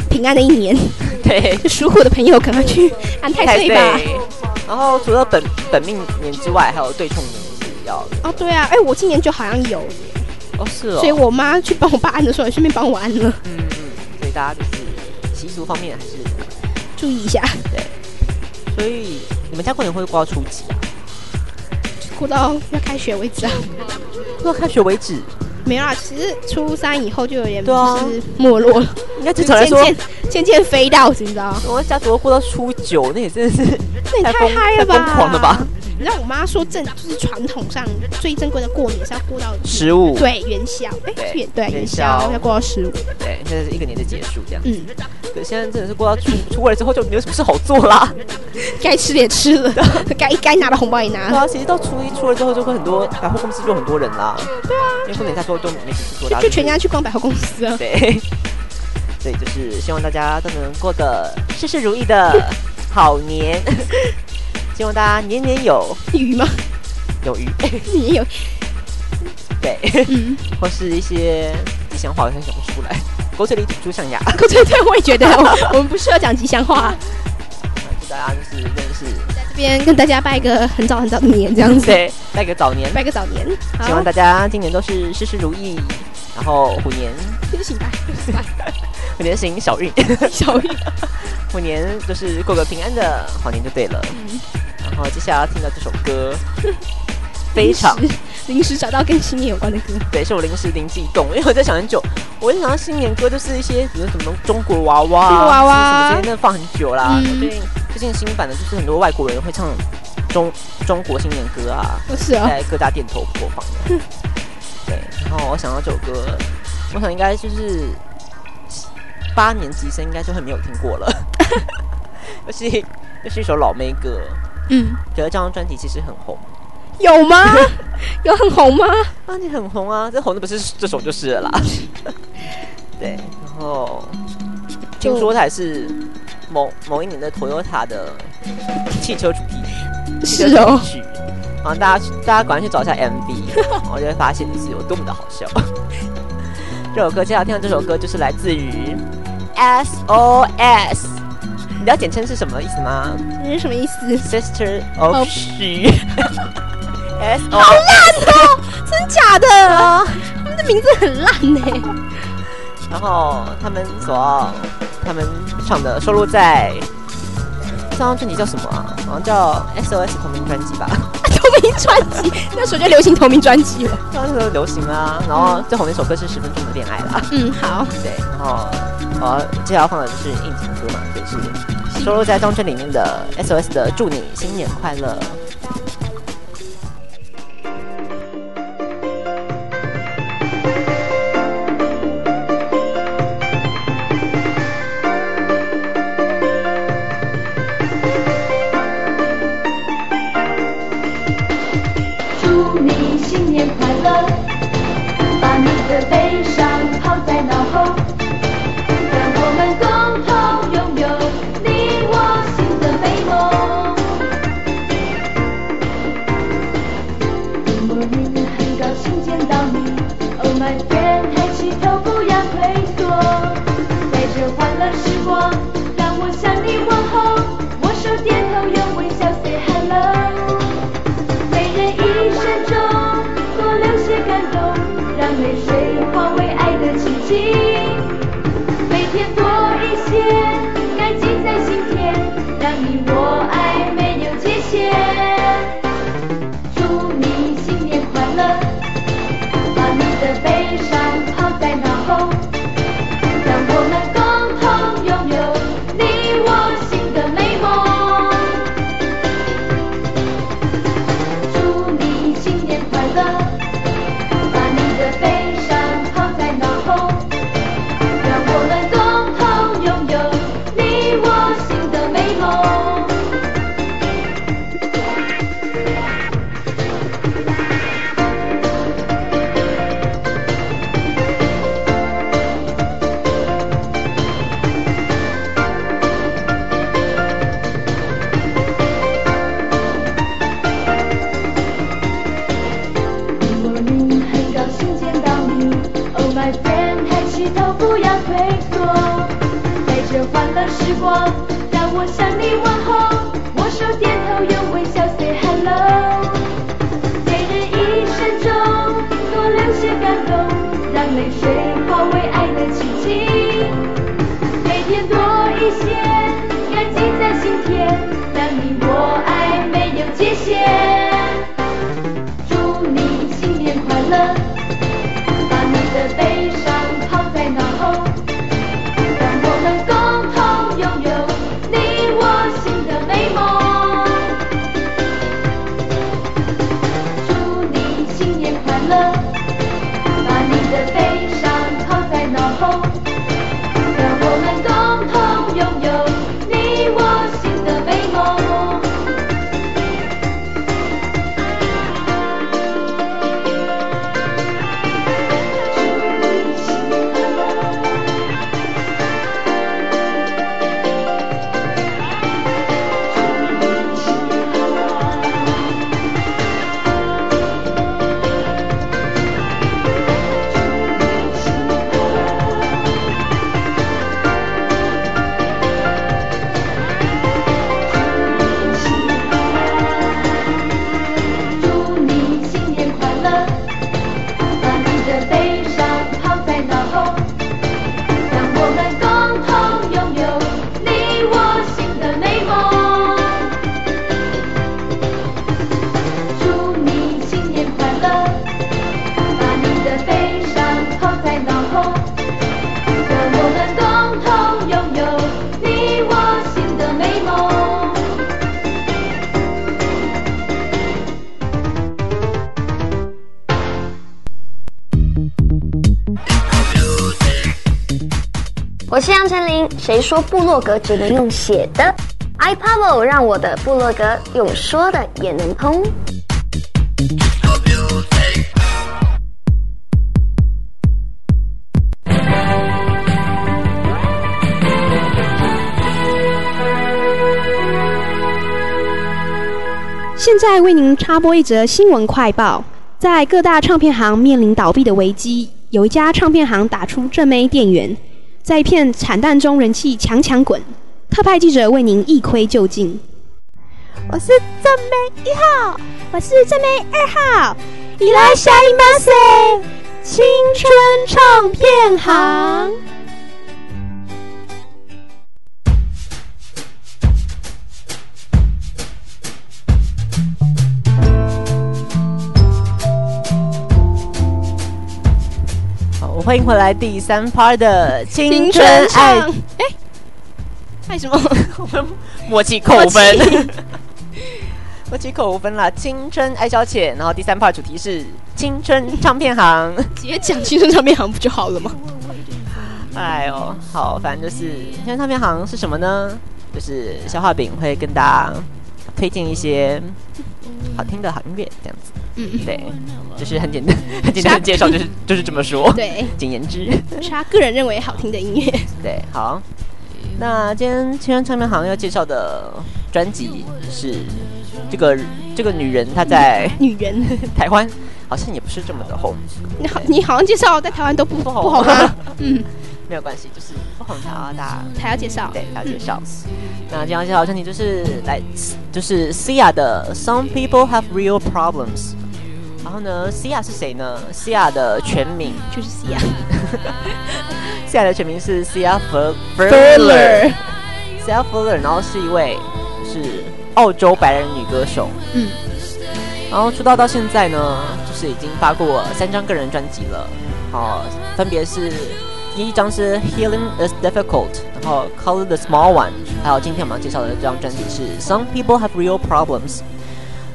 平安的一年，对。就属虎的朋友赶快去 (laughs) 安太岁吧。然后除了本本命年之外，还有对冲年是要哦，对啊，哎，我今年就好像有，哦是哦，所以我妈去帮我爸安的时候，也顺便帮我安了，嗯嗯，所以大家就是习俗方面还是，注意一下，对。所以你们家过年会过到初几啊？过到要开学为止啊。哭到开学为止，没有啦，其实初三以后就有点就是没落了，应该就正常来说，渐渐飞到，你知道？我家族过到初九，那也真的是那也太嗨了吧！太疯狂了吧！你知道我妈说正就是传统上最珍贵的过年是要过到十五，对元宵，哎对元对元元宵宵要过到十五，对，现在是一个年的结束这样。嗯，对，现在真的是过到初 (laughs) 初二之后就没有什么事好做啦。(laughs) 该吃的也吃了，(laughs) 该该拿的红包也拿了，对啊，其实到初一、初二之后就会很多百货公司就很多人啦。对啊，因为过年太多都没什么事做，就全家去逛百货公司啊。对，所以就是希望大家都能过得事事如意的好年，希望大家年年有。鱼吗？有鱼，你也有，(laughs) 对，嗯，或是一些吉祥话，我想不出来。狗嘴里吐出象牙，对对，我也觉得 (laughs) 我我们不需要讲吉祥话，祝大家就是真的是在这边跟大家拜个很早很早的年，这样子，对拜个早年，拜个早年，希望大家今年都是事事如意，然后虎年。恭喜拜，恭喜拜，(laughs) 虎年行小运，小运 (laughs) (laughs) 虎年就是过个平安的好年就对了。嗯然后接下来要听到这首歌，(laughs) 非常临时找到跟新年有关的歌，对，是我临时灵机一动，因为我在想很久，我就想到新年歌就是一些比如什么中国娃娃、中国娃娃什么这些，那放很久啦。嗯最近最近新版的就是很多外国人会唱中中国新年歌啊，不是啊，在各大店头播放的。对，然后我想到这首歌，我想应该就是八年级生应该就很没有听过了，而且又是一首老妹歌，嗯，觉得这张专辑其实很红。有吗？(laughs) 有很红吗？啊，你很红啊，这红的不是这首就是了啦。(laughs) 对，然后听说它也是某某一年的 Toyota 的汽车主题是哦然后大家去大家赶快去找一下 MV，然后就会发现就是有多么的好笑。(laughs) 这首歌接下来听到这首歌就是来自于 SOS，你知道简称是什么意思吗这是什么意思？？Sister of She。(laughs) S O 好烂哦！真假的？他们的名字很烂呢。然后他们所他们唱的收录在这张专辑叫什么啊？好像叫 SOS 同名专辑吧。(laughs) 同名专辑，那时候就流行同名专辑了。那时候流行啦，然后最红的一首歌是《十分钟的恋爱》啦。嗯，好，对，然后好接下来放的就是应景歌嘛，就是收录在动车里面的 SOS 的《祝你新年快乐》。谁说部落格只能用写的？iPavo 让我的部落格用说的也能通。现在为您插播一则新闻快报：在各大唱片行面临倒闭的危机，有一家唱片行打出正妹店员，在一片惨淡中人气强强滚。特派记者为您一窥究竟。我是正妹一号，我是正妹二号，伊来下一马塞，青春唱片行。欢迎回来第三 part 的青青春春爱，哎，爱什么？我们默契扣分，默契扣五分啦。青春爱消遣，然后第三 part 主题是青春唱片行。直接讲青春唱片行不就好了吗？哎呦，好，反正就是青春唱片行是什么呢？就是消化饼会跟大家推荐一些好听的好音乐，这样子。嗯，对，就是很简单，很简单的介绍，就是就是这么说。对，简言之，是他个人认为好听的音乐。对，好。那今天青春唱片行要介绍的专辑是这个这个女人，她在女人，台湾好像也不是这么的红，你好，你好像介绍在台湾都不不好吗？(laughs) 嗯，没有关系，就是不红才要大家才要介绍。对要介绍。那今天要介绍的专辑就是来就是 Sia 的 Some People Have Real Problems。然后呢，西亚是谁呢？西亚的全名。就是西亚，(laughs) 西亚的全名是西亚 f u r l e r 西 f u l e r 然后是一位是澳洲白人女歌手，嗯，然后出道到现在呢，就是已经发过三张个人专辑了，好，分别是第一张是 Healing is Difficult，然后 Color the Small One，还有今天我们要介绍的这张专辑是 Some People Have Real Problems。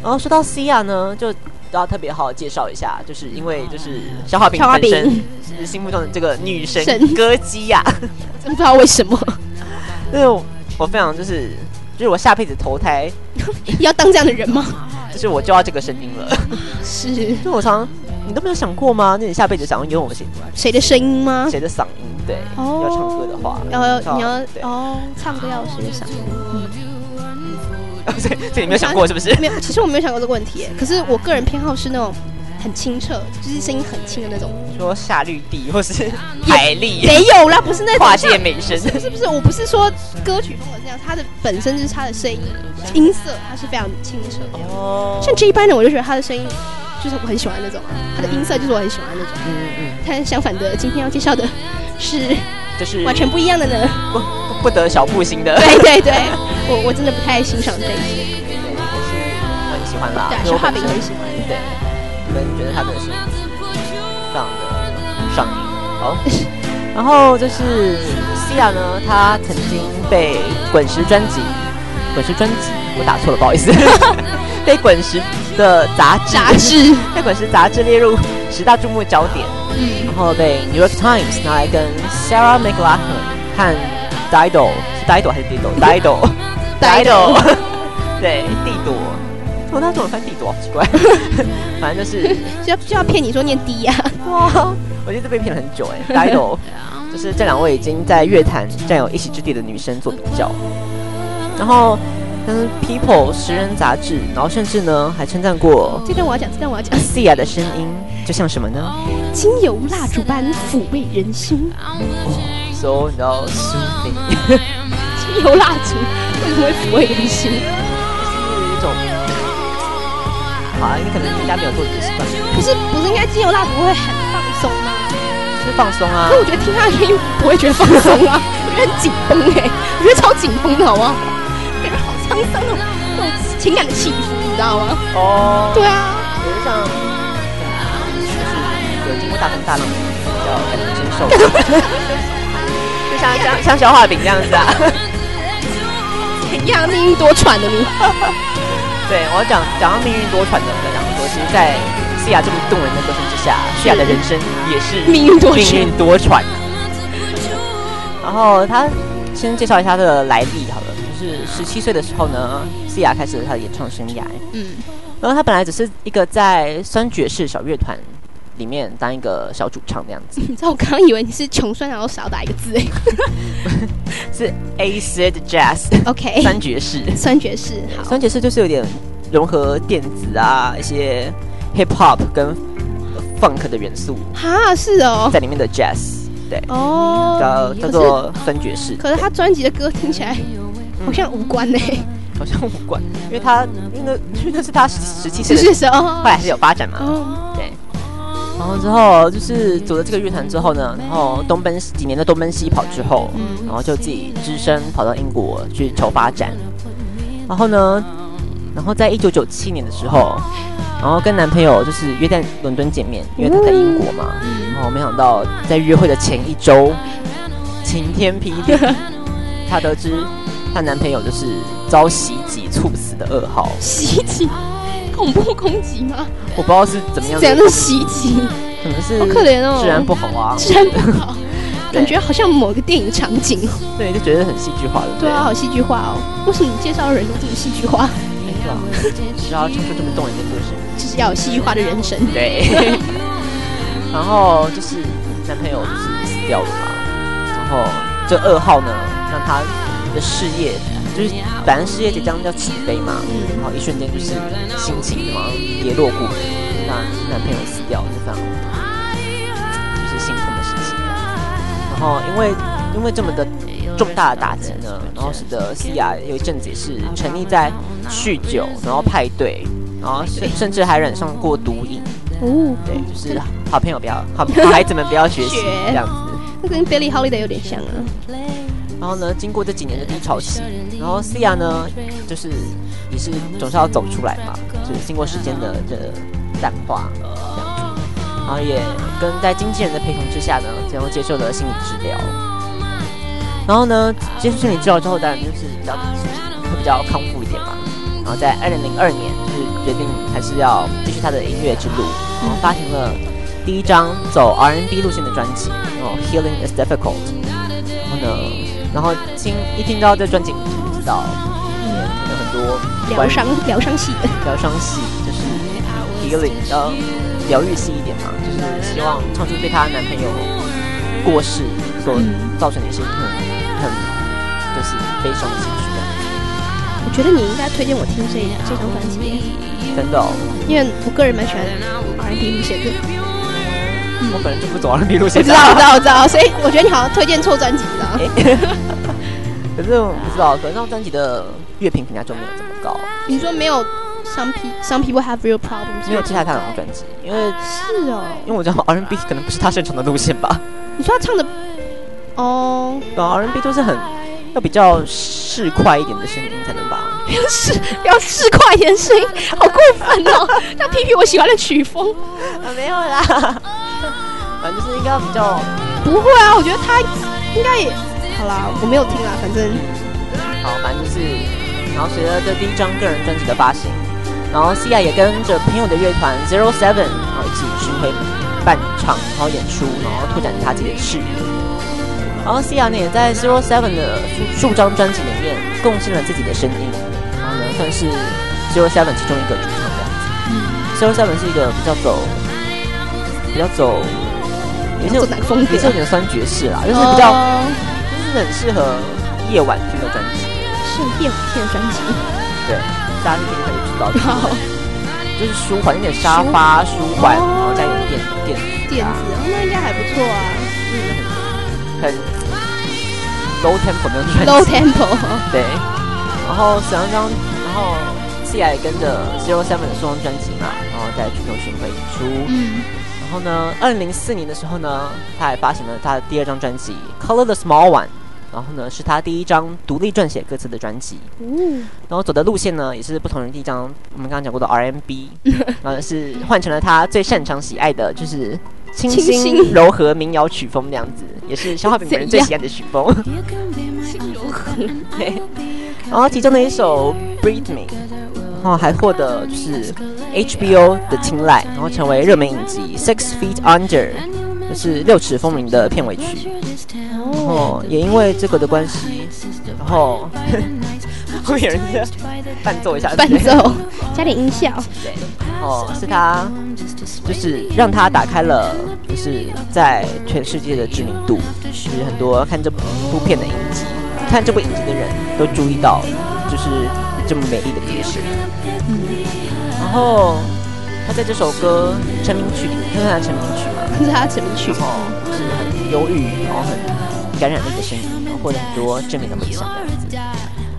然后说到西亚呢，就都要特别好好介绍一下，就是因为就是消化饼消化本身是心目中的这个女神神歌姬呀、真 (laughs) 不知道为什么 (laughs) 因为我我非常就是就是我下辈子投胎，(laughs) 要当这样的人吗？就是我就要这个声音了。是就我常你都没有想过吗？那你下辈子想要拥有谁谁的声音吗？谁的嗓音？对，哦要唱歌的话，要你要对，哦，唱歌要谁的嗓音？(laughs) 所以所以你没有想过是不是？没有，其实我没有想过这个问题耶。可是我个人偏好是那种很清澈，就是声音很轻的那种。说夏绿蒂或是 (laughs) 海丽，没有啦，不是那种跨像界美声，不是不是，我不是说歌曲风格这样，它的本身就是它的声音音色，它是非常清澈的。哦，像这一班人，我就觉得他的声音就是我很喜欢那种啊，他的音色就是我很喜欢那种。嗯嗯，但相反的，今天要介绍的是就是完全不一样的呢。不得小步行的，对对对，我我真的不太欣赏这一些。对，但是我很喜欢啦，对画饼很喜欢。对，可能觉得他的声音非常的上瘾。好，(laughs) 然后就是西亚呢，他曾经被滚石专辑，滚石专辑我打错了，不好意思，(laughs) 被滚石的杂志杂志，(laughs) 被滚石杂志列入十大注目焦点，嗯，然后被 New York Times 拿来跟 Sarah McLachlan 和 Dido 是 Dido 还是 Dido？Dido Dido (laughs) (laughs) (laughs) 对，地朵。我他怎么翻地朵？好奇怪，反正就是就要就要骗你说念 D 呀、哇，我觉得这被骗了很久哎。Dido 就是这两位已经在乐坛占有一席之地的女生做比较，然后跟 People 十人杂志，然后甚至呢还称赞过这段我要讲，这段我要讲。Sia 的声音就像什么呢精油蜡烛般抚慰人心，？So no soothing，精油蜡烛为什么会抚慰人心？就是有一种，好啊，你可能人家没有做这个习惯，不是不是应该精油蜡烛会很放松吗？就是放松啊可。我觉得听他的声音不会觉得放松啊，(laughs) 我觉得很紧绷哎，我觉得超紧绷的好不好？感觉好沧桑哦，那种情感的起伏，你知道吗？哦，对啊，有点像，就是有经过大风大浪的人比较感同身受，就 (laughs) 像像像消化饼这样子啊。(laughs) 怎样命运多舛的你？(laughs) 对我要讲讲到命运多舛的，我在讲说，其实，在西雅这么动人的歌声之下，西雅的人生也是命运多舛命运多舛。然后他先介绍一下他的来历好了，就是十七岁的时候呢，西雅开始了他的演唱生涯。嗯，然后他本来只是一个在酸爵士小乐团里面当一个小主唱那样子，(laughs) 你知道我刚刚以为你是穷酸，然后少打一个字哎。(laughs) 是 acid jazz (laughs) OK，酸爵士。酸爵士好，酸爵士就是有点融合电子啊，一些 hip hop 跟 funk 的元素哈是哦，在里面的 jazz，对，哦，叫叫做酸爵士。可是他专辑的歌听起来好像无关呢。好像无关，因为他因为那因为那是他十七岁只的是说后来还是有发展嘛，哦，对。然后之后就是组了这个乐团之后呢，然后东奔几年的东奔西跑之后，嗯然后就自己只身跑到英国去求发展。然后呢，然后在一九九七年的时候，然后跟男朋友就是约在伦敦见面，因为他在英国嘛。然后没想到在约会的前一周，晴天霹雳，(laughs) 她得知她男朋友就是遭袭击猝死的噩耗。袭击，恐怖攻击吗？我不知道是怎么样怎样，的袭击？可能是好可怜哦治安不好啊，治安不好，(laughs) 感觉好像某个电影场景哦。对，就觉得很戏剧化，对不对？啊，好戏剧化哦。为什么你介绍的人都这么戏剧化？对啊，只要唱出这么动人的故事，就是要有戏剧化的人生。对。(laughs) 然后就是男朋友就是死掉了嘛，然后这噩耗呢，让他的事业就是反正事业即将要起飞嘛，然后一瞬间就是心情嘛跌落谷底，那男朋友死掉是非常就是心痛的事情。然后因为因为这么的重大的打击呢，然后使得西亚有一阵子也是沉溺在酗酒，然后派对，然后甚甚至还染上过毒瘾。哦，对，就是好朋友不要好好孩子们不要学习这样子。那跟 Billie Holiday 有点像啊。然后呢，经过这几年的低潮期，然后 Cia 呢，就是也是总是要走出来嘛，就是经过时间的这淡化这样子，然后也跟在经纪人的陪同之下呢，然后接受了心理治疗。然后呢，接受心理治疗之后，当然就是比较会比较康复一点嘛。然后在二零零二年，就是决定还是要继续他的音乐之路，然后发行了第一张走 R&B 路线的专辑，然后 Healing is Difficult。然后听一听到这专辑名字就知道，嗯，有很多疗伤疗伤系的，疗伤系，就是 healing，然后疗愈系一点嘛，就是希望唱出对她男朋友过世所造成的一些很很就是悲伤的情绪。我我觉得你应该推荐我听这这张专辑，真的、哦，因为我个人蛮喜欢 R&B 路线的。我本人就不走 R&B 路线。我知道，我知道，我知道，所以我觉得你好像推荐错专辑了。(laughs) 可是我不知道，可是这张专辑的乐评评价就没有这么高，你说没有 some pe some people have real problems，没有其他他两张专辑，因为是哦。因为我知道 R&B 可能不是他擅长的路线吧。你说他唱的哦，对啊，R&B 都是很要比较市侩一点的声音才能吧。(laughs) 要市要市侩一点声音，好过分哦！(laughs) 要批评我喜欢的曲风。啊，没有啦，反正就是应该比较不会啊，我觉得他应该也好啦，我没有听啦，反正好，反正就是，然后随着这第一张个人专辑的发行，然后西亚也跟着朋友的乐团 Zero Seven，然后一起巡回伴唱，然后演出，然后拓展他自己的事业。然后西亚呢也在 Zero Seven 的数数张专辑里面贡献了自己的声音，然后呢算是 Zero Seven 其中一个主唱这样子。嗯，Zero Seven 是一个比较走比较走也是有走哪个风格也是有点酸爵士啦，就是比较、哦就是很适合夜晚听的专辑。是夜晚天的专辑。对，大家去听可以知道，好就是就是舒缓，有点沙发舒缓，哦然后加一点电电电子，哦那应该还不错啊。嗯很 low tempo 的专辑 Low tempo，对，然后沈阳张，然后 C I 跟着 Zero Seven 的双专辑嘛，然后在全球巡回演出。嗯，然后呢，二零零四年的时候呢，他还发行了他的第二张专辑《Color the Small One》，然后呢是他第一张独立撰写歌词的专辑。嗯，然后走的路线呢，也是不同于第一张我们刚刚讲过的 R&B，呃，是换成了他最擅长喜爱的，就是清清新新柔和民谣曲风那样子，也是消化饼本人最喜爱的曲风。(laughs) 对，然后其中的一首《Breathe Me》，然后还获得就是 HBO 的青睐，然后成为热门影集《Six Feet Under》，就是六尺风云的片尾曲。然后也因为这个的关系，然后 (laughs) 后面有人在伴奏一下，伴奏加点音效，对，哦，是他，就是让他打开了，就是在全世界的知名度，就是很多看这部片的影集，看这部影集的人都注意到，就是这么美丽的故事。后他在这首歌成名曲里，看看他成名曲嘛，这是他的成名曲然。后是很忧郁，然后很感染力的声音，然后获得很多正面的回响这样子。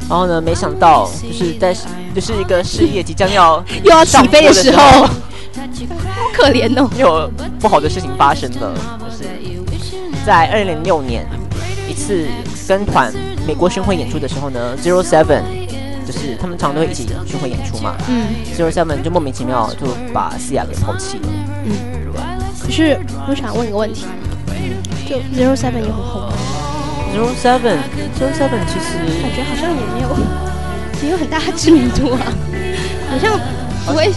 然后呢，没想到就是在就是一个事业即将要 (laughs) 又要起飞的时候，好可怜哦。又有不好的事情发生了，就是在二零零六年一次跟团美国巡回演出的时候呢，Zero Seven 就是他们常常都会一起巡回演出嘛嗯，Zero Seven 就莫名其妙就把西雅给抛弃了。嗯。可是我想问一个问题，就 Zero Seven 也很红吗，Zero Seven Zero Seven 其实感觉好像也没有 (laughs) 没有很大的知名度啊，好像不会，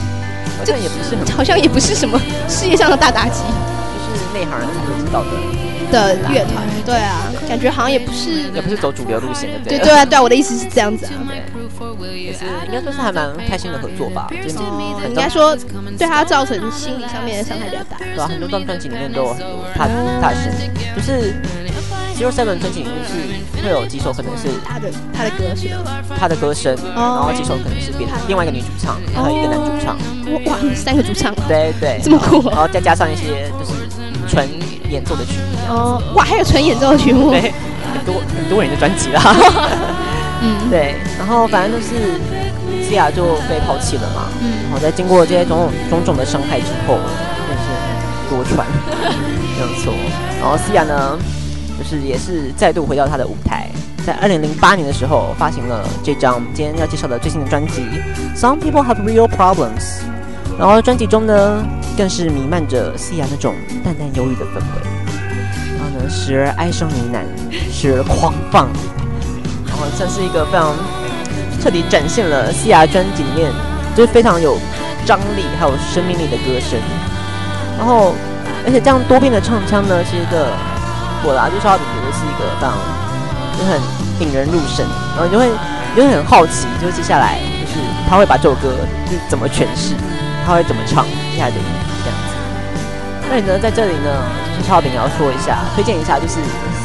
好像也不是很好像也不是什么事业上的大打击。就是内行人才会知道的，的乐团。对啊，感觉好像也不是。也不是走主流路线的，对对啊，对啊，我的意思是这样子啊。也是应该说是还蛮开心的合作吧，就是哦，应该说对他造成心理上面的伤害比较大。对啊，很多张专辑里面都有他他的声音，就是 Zero Seven 专辑里面是会有几首可能是他的他的歌是吗？他的歌声，然哦后几首可能是别另外一个女主唱，然后一个男主唱，哇哇，三个主唱对对，这么酷哦然后再加上一些就是纯演奏的曲目，哦，哇，还有纯演奏的曲目。对，很多很多人的专辑啦，(laughs) 嗯对，然后反正就是西亚就被抛弃了嘛，嗯然后在经过这些种种种种的伤害之后，真是多舛，(laughs) 没有错。然后西亚呢，就是也是再度回到他的舞台，在二零零八年的时候发行了这张今天要介绍的最新的专辑《Some People Have Real Problems》。然后专辑中呢，更是弥漫着西亚那种淡淡忧郁的氛围，然后呢，时而哀伤呢喃，时而狂放，然后算是一个非常彻底展现了西亚专辑里面就是非常有张力还有生命力的歌声。然后，而且这样多变的唱腔呢，其实的我啦，就肖亚饼觉得是一个非常就很引人入胜，然后就会你就会很好奇，就是接下来就是他会把这首歌是怎么诠释，他会怎么唱，接下来的这样子。那你呢，在这里呢，就是超饼也要说一下，推荐一下，就是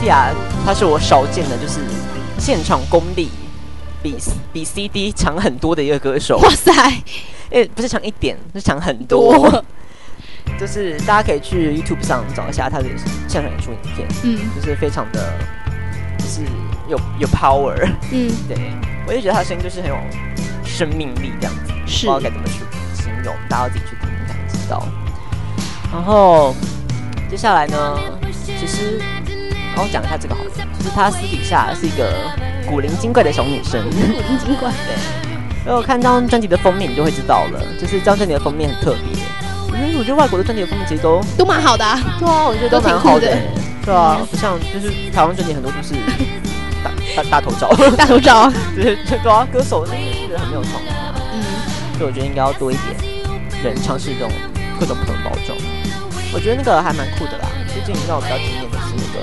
西亚，他是我少见的，就是现场功力比比 CD 强很多的一个歌手，哇塞，(laughs) 诶，不是强一点，是强很多。就是大家可以去 YouTube 上找一下他的现场演出影片，嗯。就是非常的，就是有有 power。嗯，对，我就觉得他的声音就是很有生命力这样子，不是知道该怎么去形容，大家自己去听听才知道。然后接下来呢，其实然后讲一下这个好了，就是她私底下是一个古灵精怪的小女生。古灵精怪的，(laughs) 如果看这张专辑的封面，你就会知道了，就是这张专辑的封面很特别。因为我觉得外国的专辑的封面其实都都蛮好的啊。对啊，我觉得都都蛮好的欸，对啊，不像就是台湾专辑很多都是大大大头照，(laughs) 大头照啊，(laughs) 就是对啊，歌手就是很没有创意所以我觉得应该要多一点人尝试这种各种不同的包装。我觉得那个还蛮酷的啦。最近让我比较惊艳的是那个，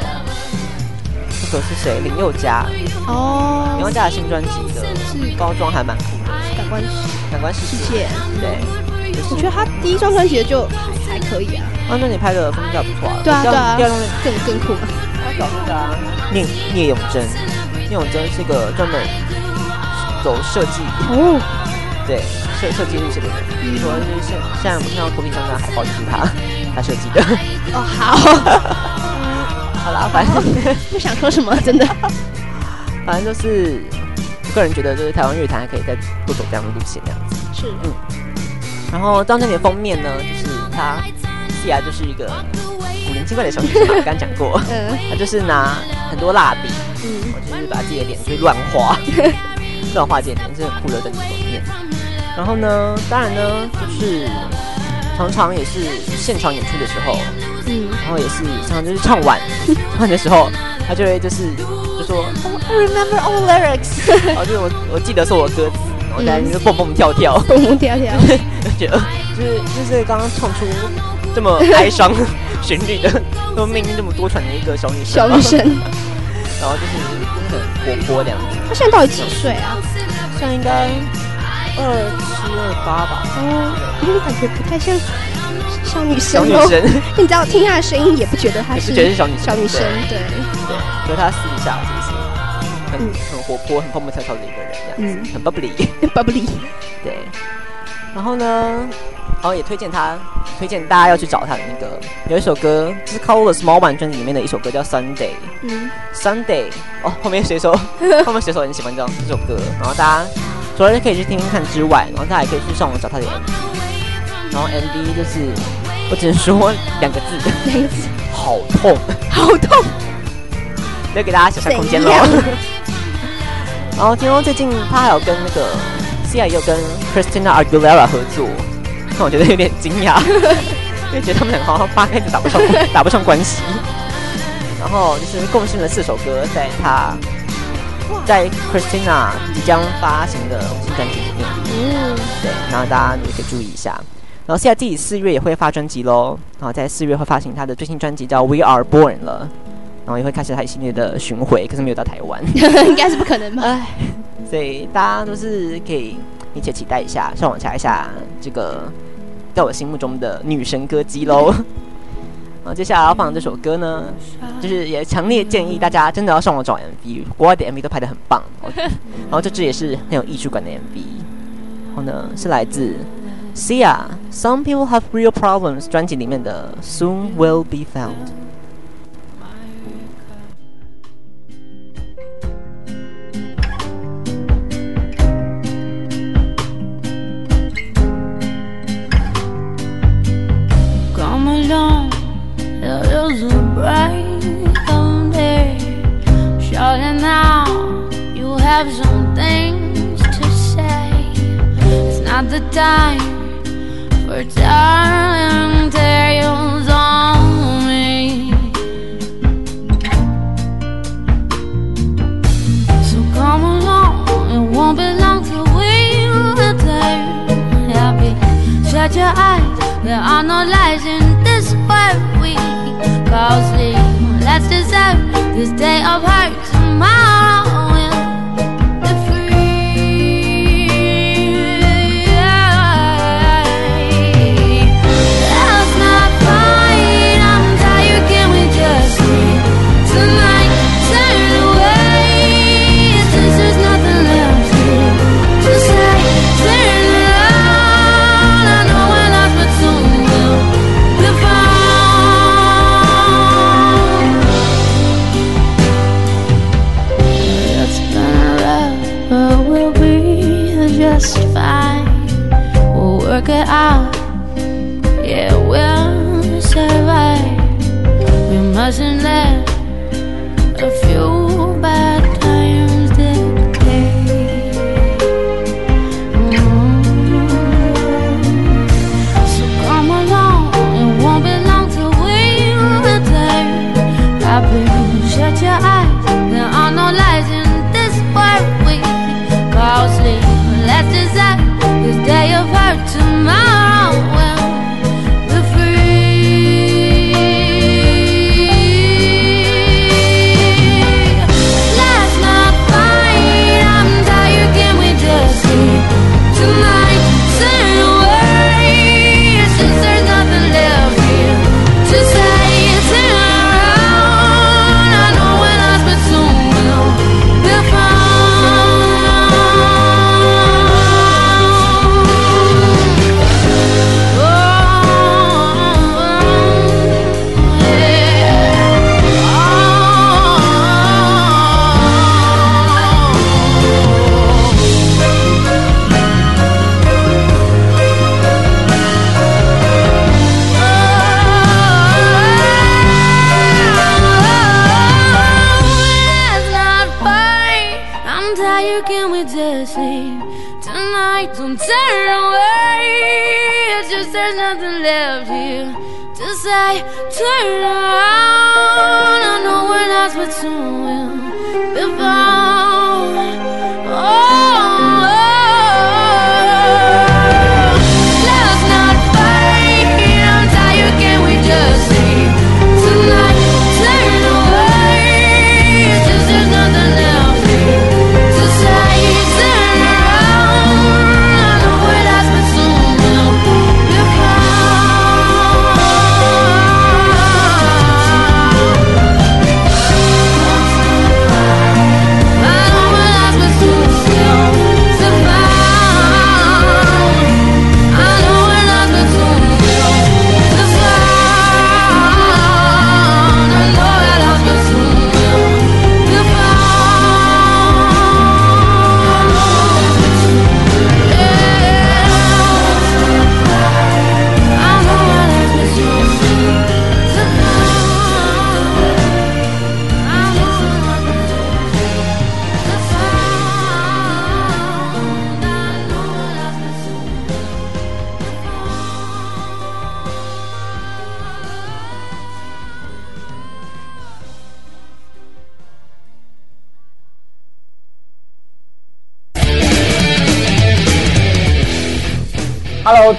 那个是谁？林宥嘉哦，林哦宥，嘉的新专辑的是包装还蛮酷的，感官感官世世界。对，我觉得他第一张专辑就还还可以啊，啊，那你拍的封面照不错啊。对啊对啊第二张更更酷啊，他找那个啊，聂聂永贞，聂永贞是个专门走设计，哦，对设设计路线的人。比如说就是现现在我们看到投屏上的海报就是他他设计的。哦好，(laughs) 好了，反正不想说什么，真的，(laughs) 反正就是，我个人觉得就是台湾乐坛还可以再多走这样的路线这样子。是，嗯然后张专辑的封面呢，就是他西亚就是一个古灵精怪的小女生刚刚讲过，(laughs) 嗯她就是拿很多蜡笔，嗯，我就是把自己的脸就是乱画，乱画自己的脸是很酷的专辑封面。然后呢，当然呢，就是常常也是现场演出的时候，嗯，然后也是常常就是唱完 (laughs) 唱完的时候，他就会就是就说、oh, I remember all lyrics，(laughs) 然后就是我我记得所有歌词，然后在那边蹦蹦跳跳，蹦蹦跳跳，(laughs) 就觉得就是就是刚刚唱出这么哀伤旋律的，这么命运这么多舛的一个小女生，小女，生，然后就是真的很活泼这样子，她现在到底几岁啊？现在应该二七二八吧，哦，因为感觉不太像小女生哦，女生，(laughs) 你知道听她的声音也不觉得她也是不觉得是小女生，小女生，对，对，可是她私底下其实是很嗯。很活泼、很蹦蹦跳跳的一个人，这样子，嗯。很 bubbly。(laughs) bubbly，对，然后呢，然后也推荐他，推荐大家要去找他的那个有一首歌，就是 Colorless Small One 专辑里面的一首歌叫 Sunday。嗯，Sunday 哦，后面谁说？(laughs) 后面谁说很喜欢这样这首歌，然后大家除了可以去听听看之外，然后大家也可以去上网找他的 MV，然后 MV 就是我只能说两个字，两个字，好痛，好痛，留给大家想象空间喽。然后听说最近他还有跟那个 C I 也有跟 Christina Aguilera 合作，让我觉得有点惊讶，(laughs) 因为觉得他们两个好像八竿子打不上打不上关系。然后就是共献了四首歌，在他在 Christina 即将发行的新专辑里面，嗯，对，然后大家也可以注意一下。然后现在自己四月也会发专辑喽，然后在四月会发行他的最新专辑叫《We Are Born》了，然后也会开始他一系列的巡回，可是没有到台湾。(laughs) 应该是不可能吧？唉，所以大家都是可以一起期待一下，上网查一下这个在我心目中的女神歌姬喽。然后接下来要放的这首歌呢，就是也强烈建议大家真的要上网找 MV，国外的 MV 都拍得很棒，哦 (laughs) 然后这支也是很有艺术感的 MV。然后呢，是来自 Sia《Some People Have Real Problems》专辑里面的《Soon Will Be Found》。Time for telling tales on me. So come along, it won't be long till we will turn happy. Shut your eyes, there are no lies in this world we call sleep. Let's deserve this day of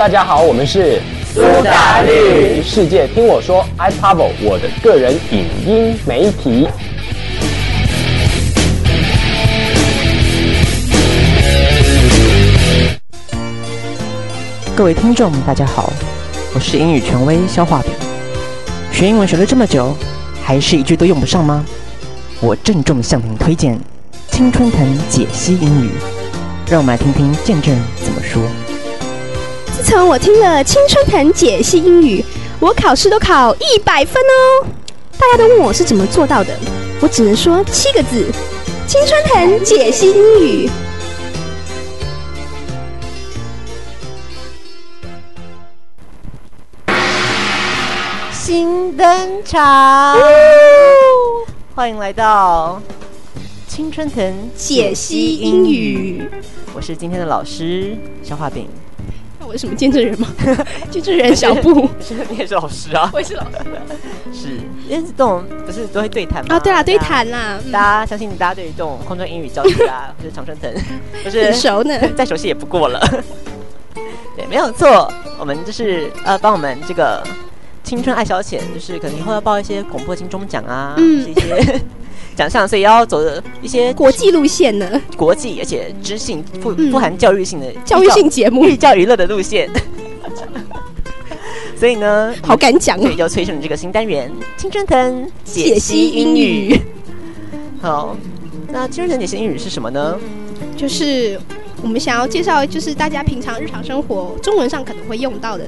大家好，我们是苏打绿世界听我说 iPavel 我的个人影音媒体。各位听众，大家好，我是英语权威肖化饼。学英文学了这么久，还是一句都用不上吗？我郑重向您推荐青春藤解析英语，让我们来听听见证怎么说。自从我听了青春藤解析英语，我考试都考一百分哦。大家都问我是怎么做到的，我只能说七个字：青春藤解析英语。新登场，欢迎来到青春藤解析英语。我是今天的老师消化饼。那我是什么见证人吗？(laughs) 见证人小布，(laughs) 你也是老师啊？我也是老师是，因为这种不是都会对谈吗？啊。对啊，对谈啦，嗯大家相信大家对于这种空中英语教学啊，或者常春藤，就是很熟呢。再熟悉也不过了。(laughs) 对，没有错，我们就是呃，帮我们这个青春爱消遣，就是可能以后要报一些广播金钟奖啊，一些奖项，所以要走的一些国际路线呢，国际而且知性富嗯富含教育性的教育性节目寓教于乐的路线。(laughs) 所以呢，好敢讲啊所以。就催生了这个新单元——青春藤解析英语。好，那青春藤解析英语是什么呢？就是我们想要介绍，就是大家平常日常生活中文上可能会用到的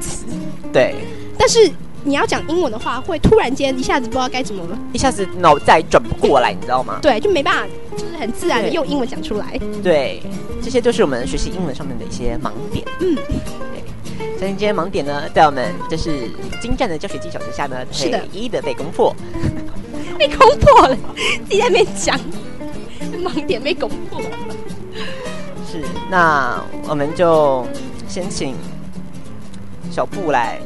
词，对，但是你要讲英文的话，会突然间一下子不知道该怎么了。一下子脑袋转不过来，你知道吗？对，就没办法就是很自然的用英文讲出来。对，这些都是我们学习英文上面的一些盲点。嗯，对。相信这些盲点呢，在我们就是精湛的教学技巧之下呢，是的一一的被攻破。(laughs) 被攻破了，自己在那边讲，盲点被攻破。是，那我们就先请小布来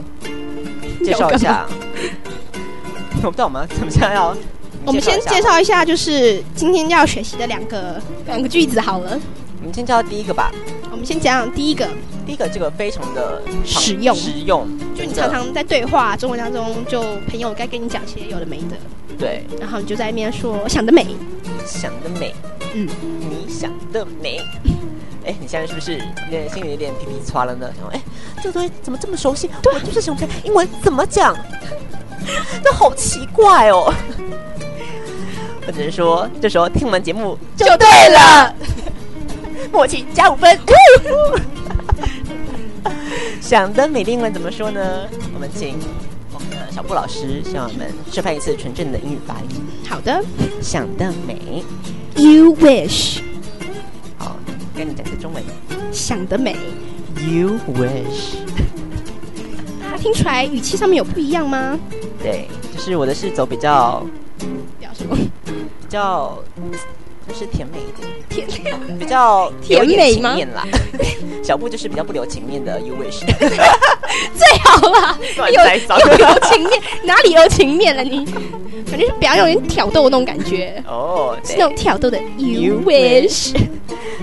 (laughs) 介绍一下。(laughs) 我不知道我们怎么现在要，我们先介。绍一下，就是今天要学习的两个两个句子好了。我们先介绍第一个吧。我们先讲第一个，第一个这个非常的实用实用，就你常常在对话中文当中，就朋友该跟你讲些有的没的，对然后你就在那边说想得美，想得美，嗯，你想得美。哎，你现在是不是有点心里有点皮皮擦了呢？哎，这个东西怎么这么熟悉？我就是想不起来英文怎么讲，(laughs) 这好奇怪哦。(laughs) 我只是说，这时候听我们节目就对了，默契加五分。(laughs) 想得美的英文怎么说呢？我们请我们的小布老师向我们示范一次纯正的英语发音。好的想得美，，You wish，好，跟你讲个中文。想得美，You wish，(laughs) 大家听出来语气上面有不一样吗？对，就是我的是走比较表什么？比较，就是甜美一点，甜比较甜美吗面啦。(laughs) 小布就是比较不留情面的 You wish，(laughs) 最好啦，乱有栽赃有留情面，哪里有情面了你？反正是比较有点挑逗的那种感觉，哦，对是那种挑逗的 You wish。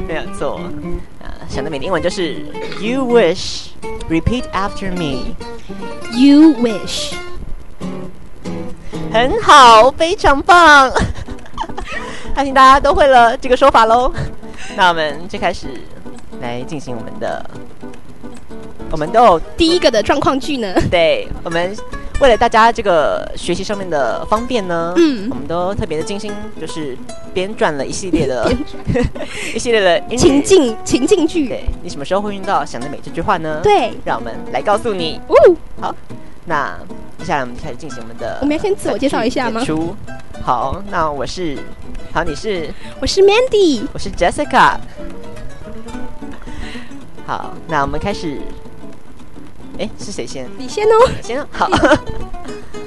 没有错。啊，想得美的英文就是 You wish，repeat after me，You wish，很好，非常棒。(laughs) 相信大家都会了这个说法喽。那我们就开始来进行我们的，我们都有第一个的状况句呢？对我们为了大家这个学习上面的方便呢，嗯我们都特别的精心，就是编撰了一系列的 (laughs) 一系列的情。境情境剧，对你什么时候会用到“想得美”这句话呢？，对，让我们来告诉你。哦，好，那接下来我们就开始进行我们的。我们要先自我介绍一下吗。好，那我是，好，你是，我是 Mandy，我是 Jessica。好，那我们开始。哎，是谁先？你先哦。先好，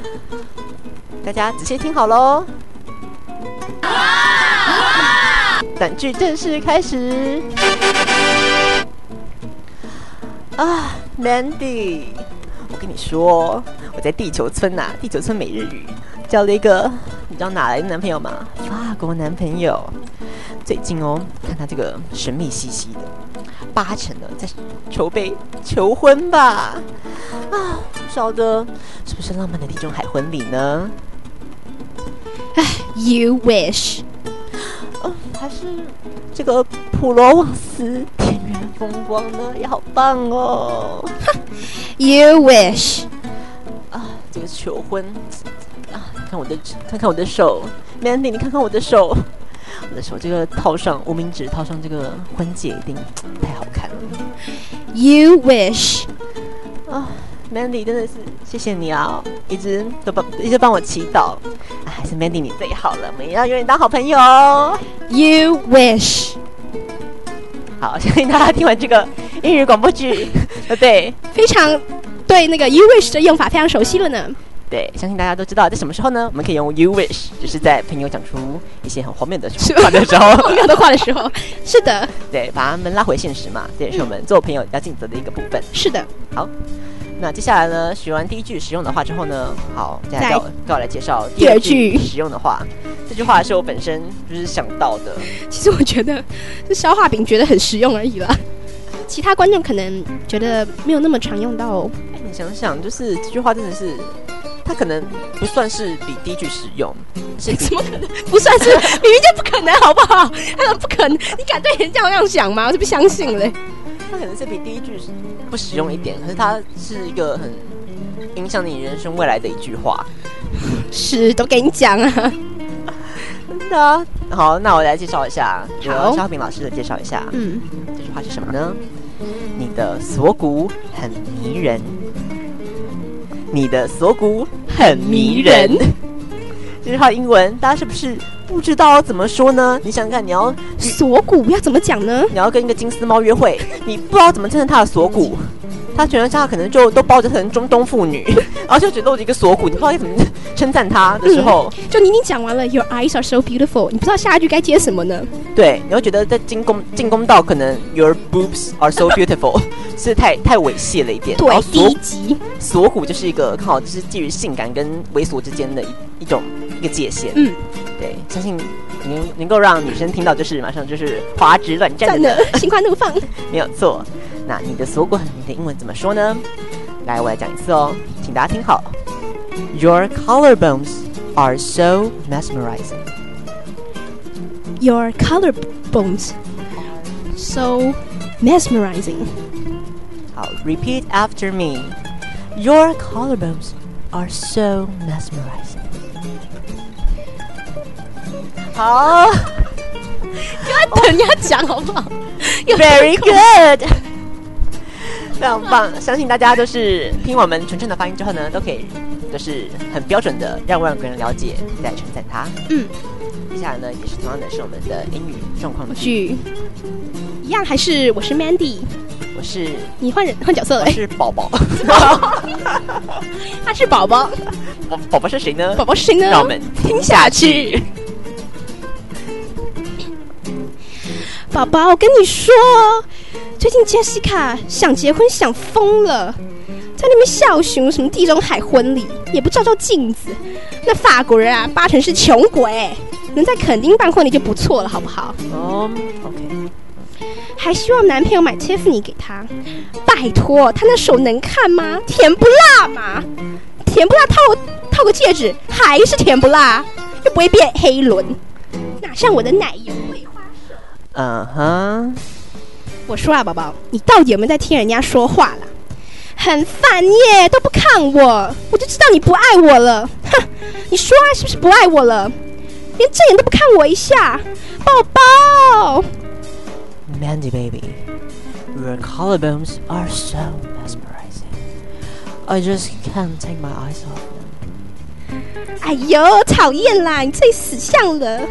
(laughs) 大家仔细听好喽。短剧正式开始。啊，Mandy，我跟你说，我在地球村呐、地球村每日语交了一个，你知道哪来的男朋友吗？法国男朋友。最近哦，看他这个神秘兮兮的，八成的在筹备求婚吧。啊，不晓得是不是浪漫的地中海婚礼呢？You wish，嗯，还是这个普罗旺斯田园风光呢？也好棒哦！You wish，啊，这个求婚啊，看我的看看我的手，Mandy，你看看我的手，我的手这个套上无名指，套上这个婚戒，一定 (tsk) 太好看了 You wish，啊！Mandy 真的是谢谢你啊，一直都帮一直帮我祈祷，啊，还是 Mandy 你最好了，我们也要永远当好朋友哦。You wish，好，相信大家听完这个英语广播剧，(laughs) 对？非常对那个 You wish 的用法非常熟悉了呢。对，相信大家都知道，在什么时候呢？我们可以用 you wish，就是在朋友讲出一些很荒谬的是话的时候，(laughs) 荒谬的话的时候，(laughs) 是的，对，把他们拉回现实嘛，这也是我们做朋友要尽责的一个部分。是的。好，那接下来呢，学完第一句实用的话之后呢，好，接下来再该我该我来介绍第二句句实用的话。这句话是我本身就是想到的，其实我觉得是消化饼觉得很实用而已啦，其他观众可能觉得没有那么常用到哦。哎，你想想，就是这句话真的是，它可能不算是比第一句实用，是怎么可能？(laughs) 不算是，明明就不可能，好不好？他说不可能，你敢对人家这样想吗？我就不相信嘞。它可能是比第一句不实用一点，可是它是一个很影响你人生未来的一句话。是，都给你讲啊。真的啊、好，那我来介绍一下，好由肖平老师的介绍一下，嗯，这句话是什么呢？你的锁骨很迷人，你的锁骨很迷人。这句话英文大家是不是不知道怎么说呢？你想想看，你要锁骨要怎么讲呢？你要跟一个金丝猫约会，你不知道怎么称赞它的锁骨，它全身上下可能就都包着成中东妇女，(laughs) 然后就只露着一个锁骨，你不知道该怎么称赞它的时候，就你已经讲完了，Your eyes are so beautiful，你不知道下一句该接什么呢？对，你会觉得在进攻进攻到可能 Your boobs are so beautiful (laughs) 是太太猥亵了一点，对第锁一集，锁骨就是一个刚好就是介于性感跟猥琐之间的一一种一个界限，嗯，对，相信能能够让女生听到就是马上就是花枝乱颤真的的心花怒放。没有错。那你的锁骨，你的英文怎么说呢？来，我来讲一次哦，请大家听好。Your collarbones are so mesmerizing. Your collarbones so mesmerizing. 好，repeat after me. Your collarbones are so mesmerizing. 好要等人家讲好不好？(laughs) very good，非常棒。相信大家都是听我们纯正的发音之后呢，都可以就是很标准的让外国人了解，再称赞他。嗯，接下来呢，也是同样的是我们的英语状况剧。句一样还是我是 Mandy，我是你换人换角色了我，是宝宝，(laughs) 他是宝宝，宝宝宝是谁呢？宝宝是谁呢？让我们听下去。宝宝，我跟你说，最近 Jessica 想结婚想疯了，在那边笑熊什么地中海婚礼，也不照照镜子。那法国人啊，八成是穷鬼，能在垦丁办婚礼就不错了，好不好？哦，OK，还希望男朋友买 Tiffany 给她，拜托，他那手能看吗？甜不辣嘛？甜不辣套套个戒指还是甜不辣，又不会变黑轮，哪像我的奶油桂花手。嗯哼，我说啊，宝宝，你到底有没有在听人家说话啦？很烦耶，都不看我，我就知道你不爱我了。哼，你说啊，是不是不爱我了？连正眼都不看我一下，宝宝。Mandy baby, your collarbones are so mesmerizing. I just can't take my eyes off them. 哎呦，讨厌啦！你最死相了。(laughs)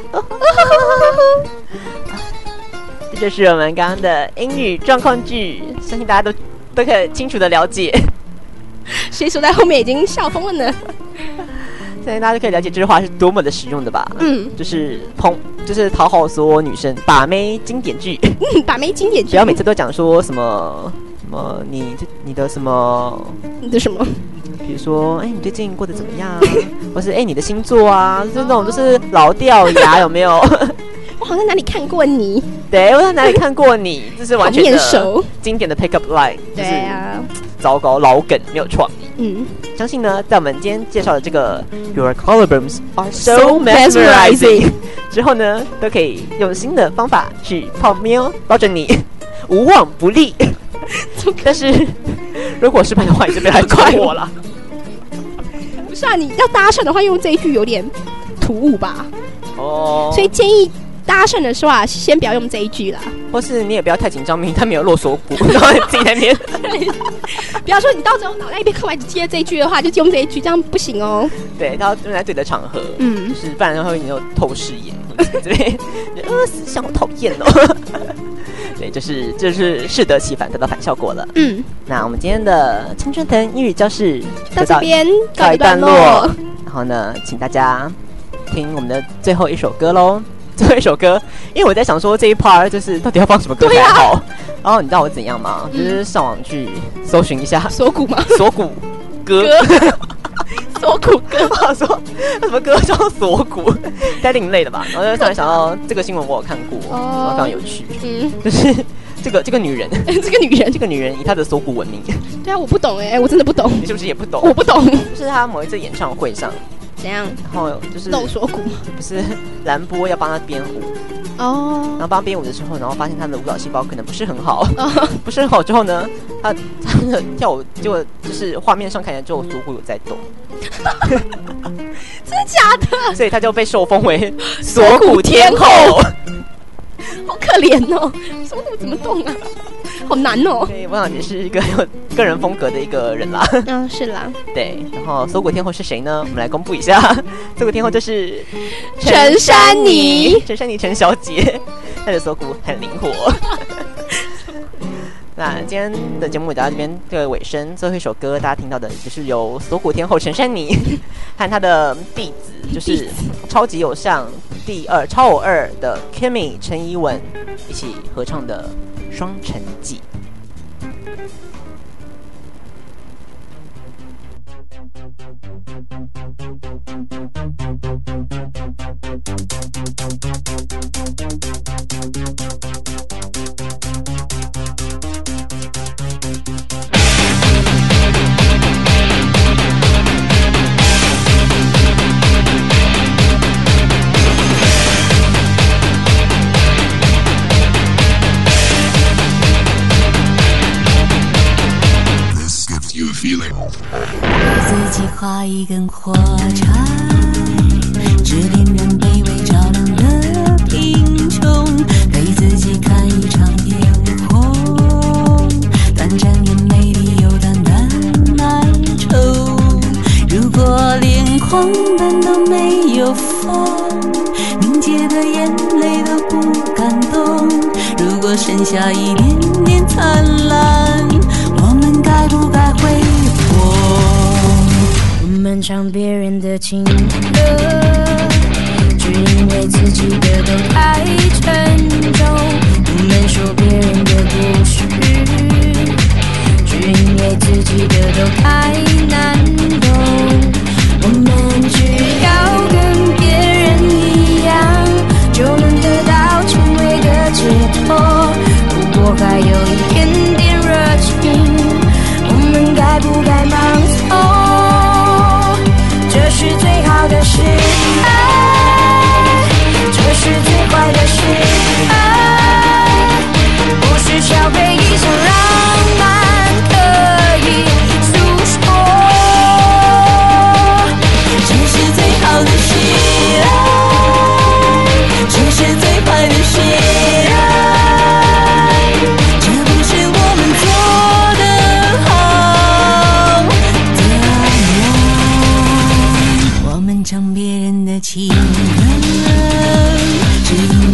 这就是我们刚刚的英语状况剧，相信大家都都可以清楚的了解，(laughs) 谁说在后面已经笑疯了呢？(laughs) 相信大家都可以了解这句话是多么的实用的吧？嗯，就是捧，就是讨好所有女生，把妹经典剧，(laughs) 把妹经典剧，不要每次都讲说什么什么你你的什么，你的什么？比如说哎你最近过得怎么样，或是哎你的星座啊，就是那种就是老掉牙有没有？我好像哪里看过你。对，我在哪里看过你？(laughs) 这是完全熟经典的 pick up line，就是对啊，糟糕老梗，没有创意。嗯，相信呢，在我们今天介绍的这个 Your collarbones are so mesmerizing 之后呢，都可以用新的方法去泡妞，抱着你 (laughs) 无往不利。(laughs) 但是如果失败的话，你就别来怪我了。不是啊，你要搭讪的话，用这一句有点突兀吧？哦，所以建议搭讪的时候啊，先不要用这一句啦。或是你也不要太紧张，明明他没有落锁骨，(laughs) 然后你自己在那边。(laughs) 不要说你到时候脑袋一边空白，只记得这一句的话，就用这一句，这样不行哦。对，他要用在对的场合，嗯就是不然会你有透视眼，(laughs) 这边呃思想好讨厌哦。对，就是就是适得其反，得到反效果了。嗯，那我们今天的青春藤英语教室就到这边告一段落。然后呢，请大家听我们的最后一首歌喽。最后一首歌，因为我在想说这一 part 就是到底要放什么歌才好。然后你知道我怎样吗？就是上网去搜寻一下锁骨吗？锁骨歌。锁骨 (laughs) 歌。我想说什么歌叫锁骨，太另类的吧？然后就突然想到这个新闻我有看过，哦然后非常有趣，嗯，就是这个 (laughs) 这个女人，这个女人这，个女人以她的锁骨闻名，对啊，我不懂哎，我真的不懂，你是不是也不懂？我不懂。就是她某一次演唱会上，怎样然后就是露锁骨？不是兰波要帮他编舞，哦然哦后帮她编舞的时候，然后发现他的舞蹈细胞可能不是很好，哦，(laughs) 不是很好之后呢，他他的跳舞结果就是画面上看起来只有锁骨有在动，(laughs) 真的假的？所以他就被受封为 (laughs) 锁骨天后。好可怜哦，锁骨怎么动啊？好难哦！对，王小姐是一个有个人风格的一个人啦。嗯，是啦。(laughs) 对，然后锁骨天后是谁呢？我们来公布一下，(laughs) 锁骨天后就是陈珊妮，陈珊妮陈小姐，(laughs) 她的锁骨很灵活。那今天的节目也到这边的尾声，最后一首歌大家听到的就是由锁骨天后陈珊妮和她的弟子，就是超级偶像第二超偶二的 Kimi 陈怡文一起合唱的。双城记。闻是否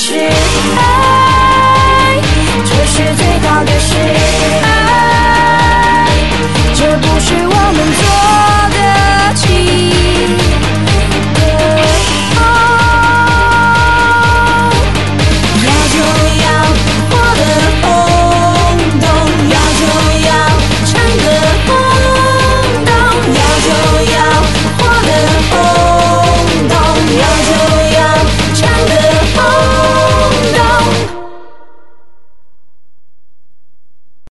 Nashville.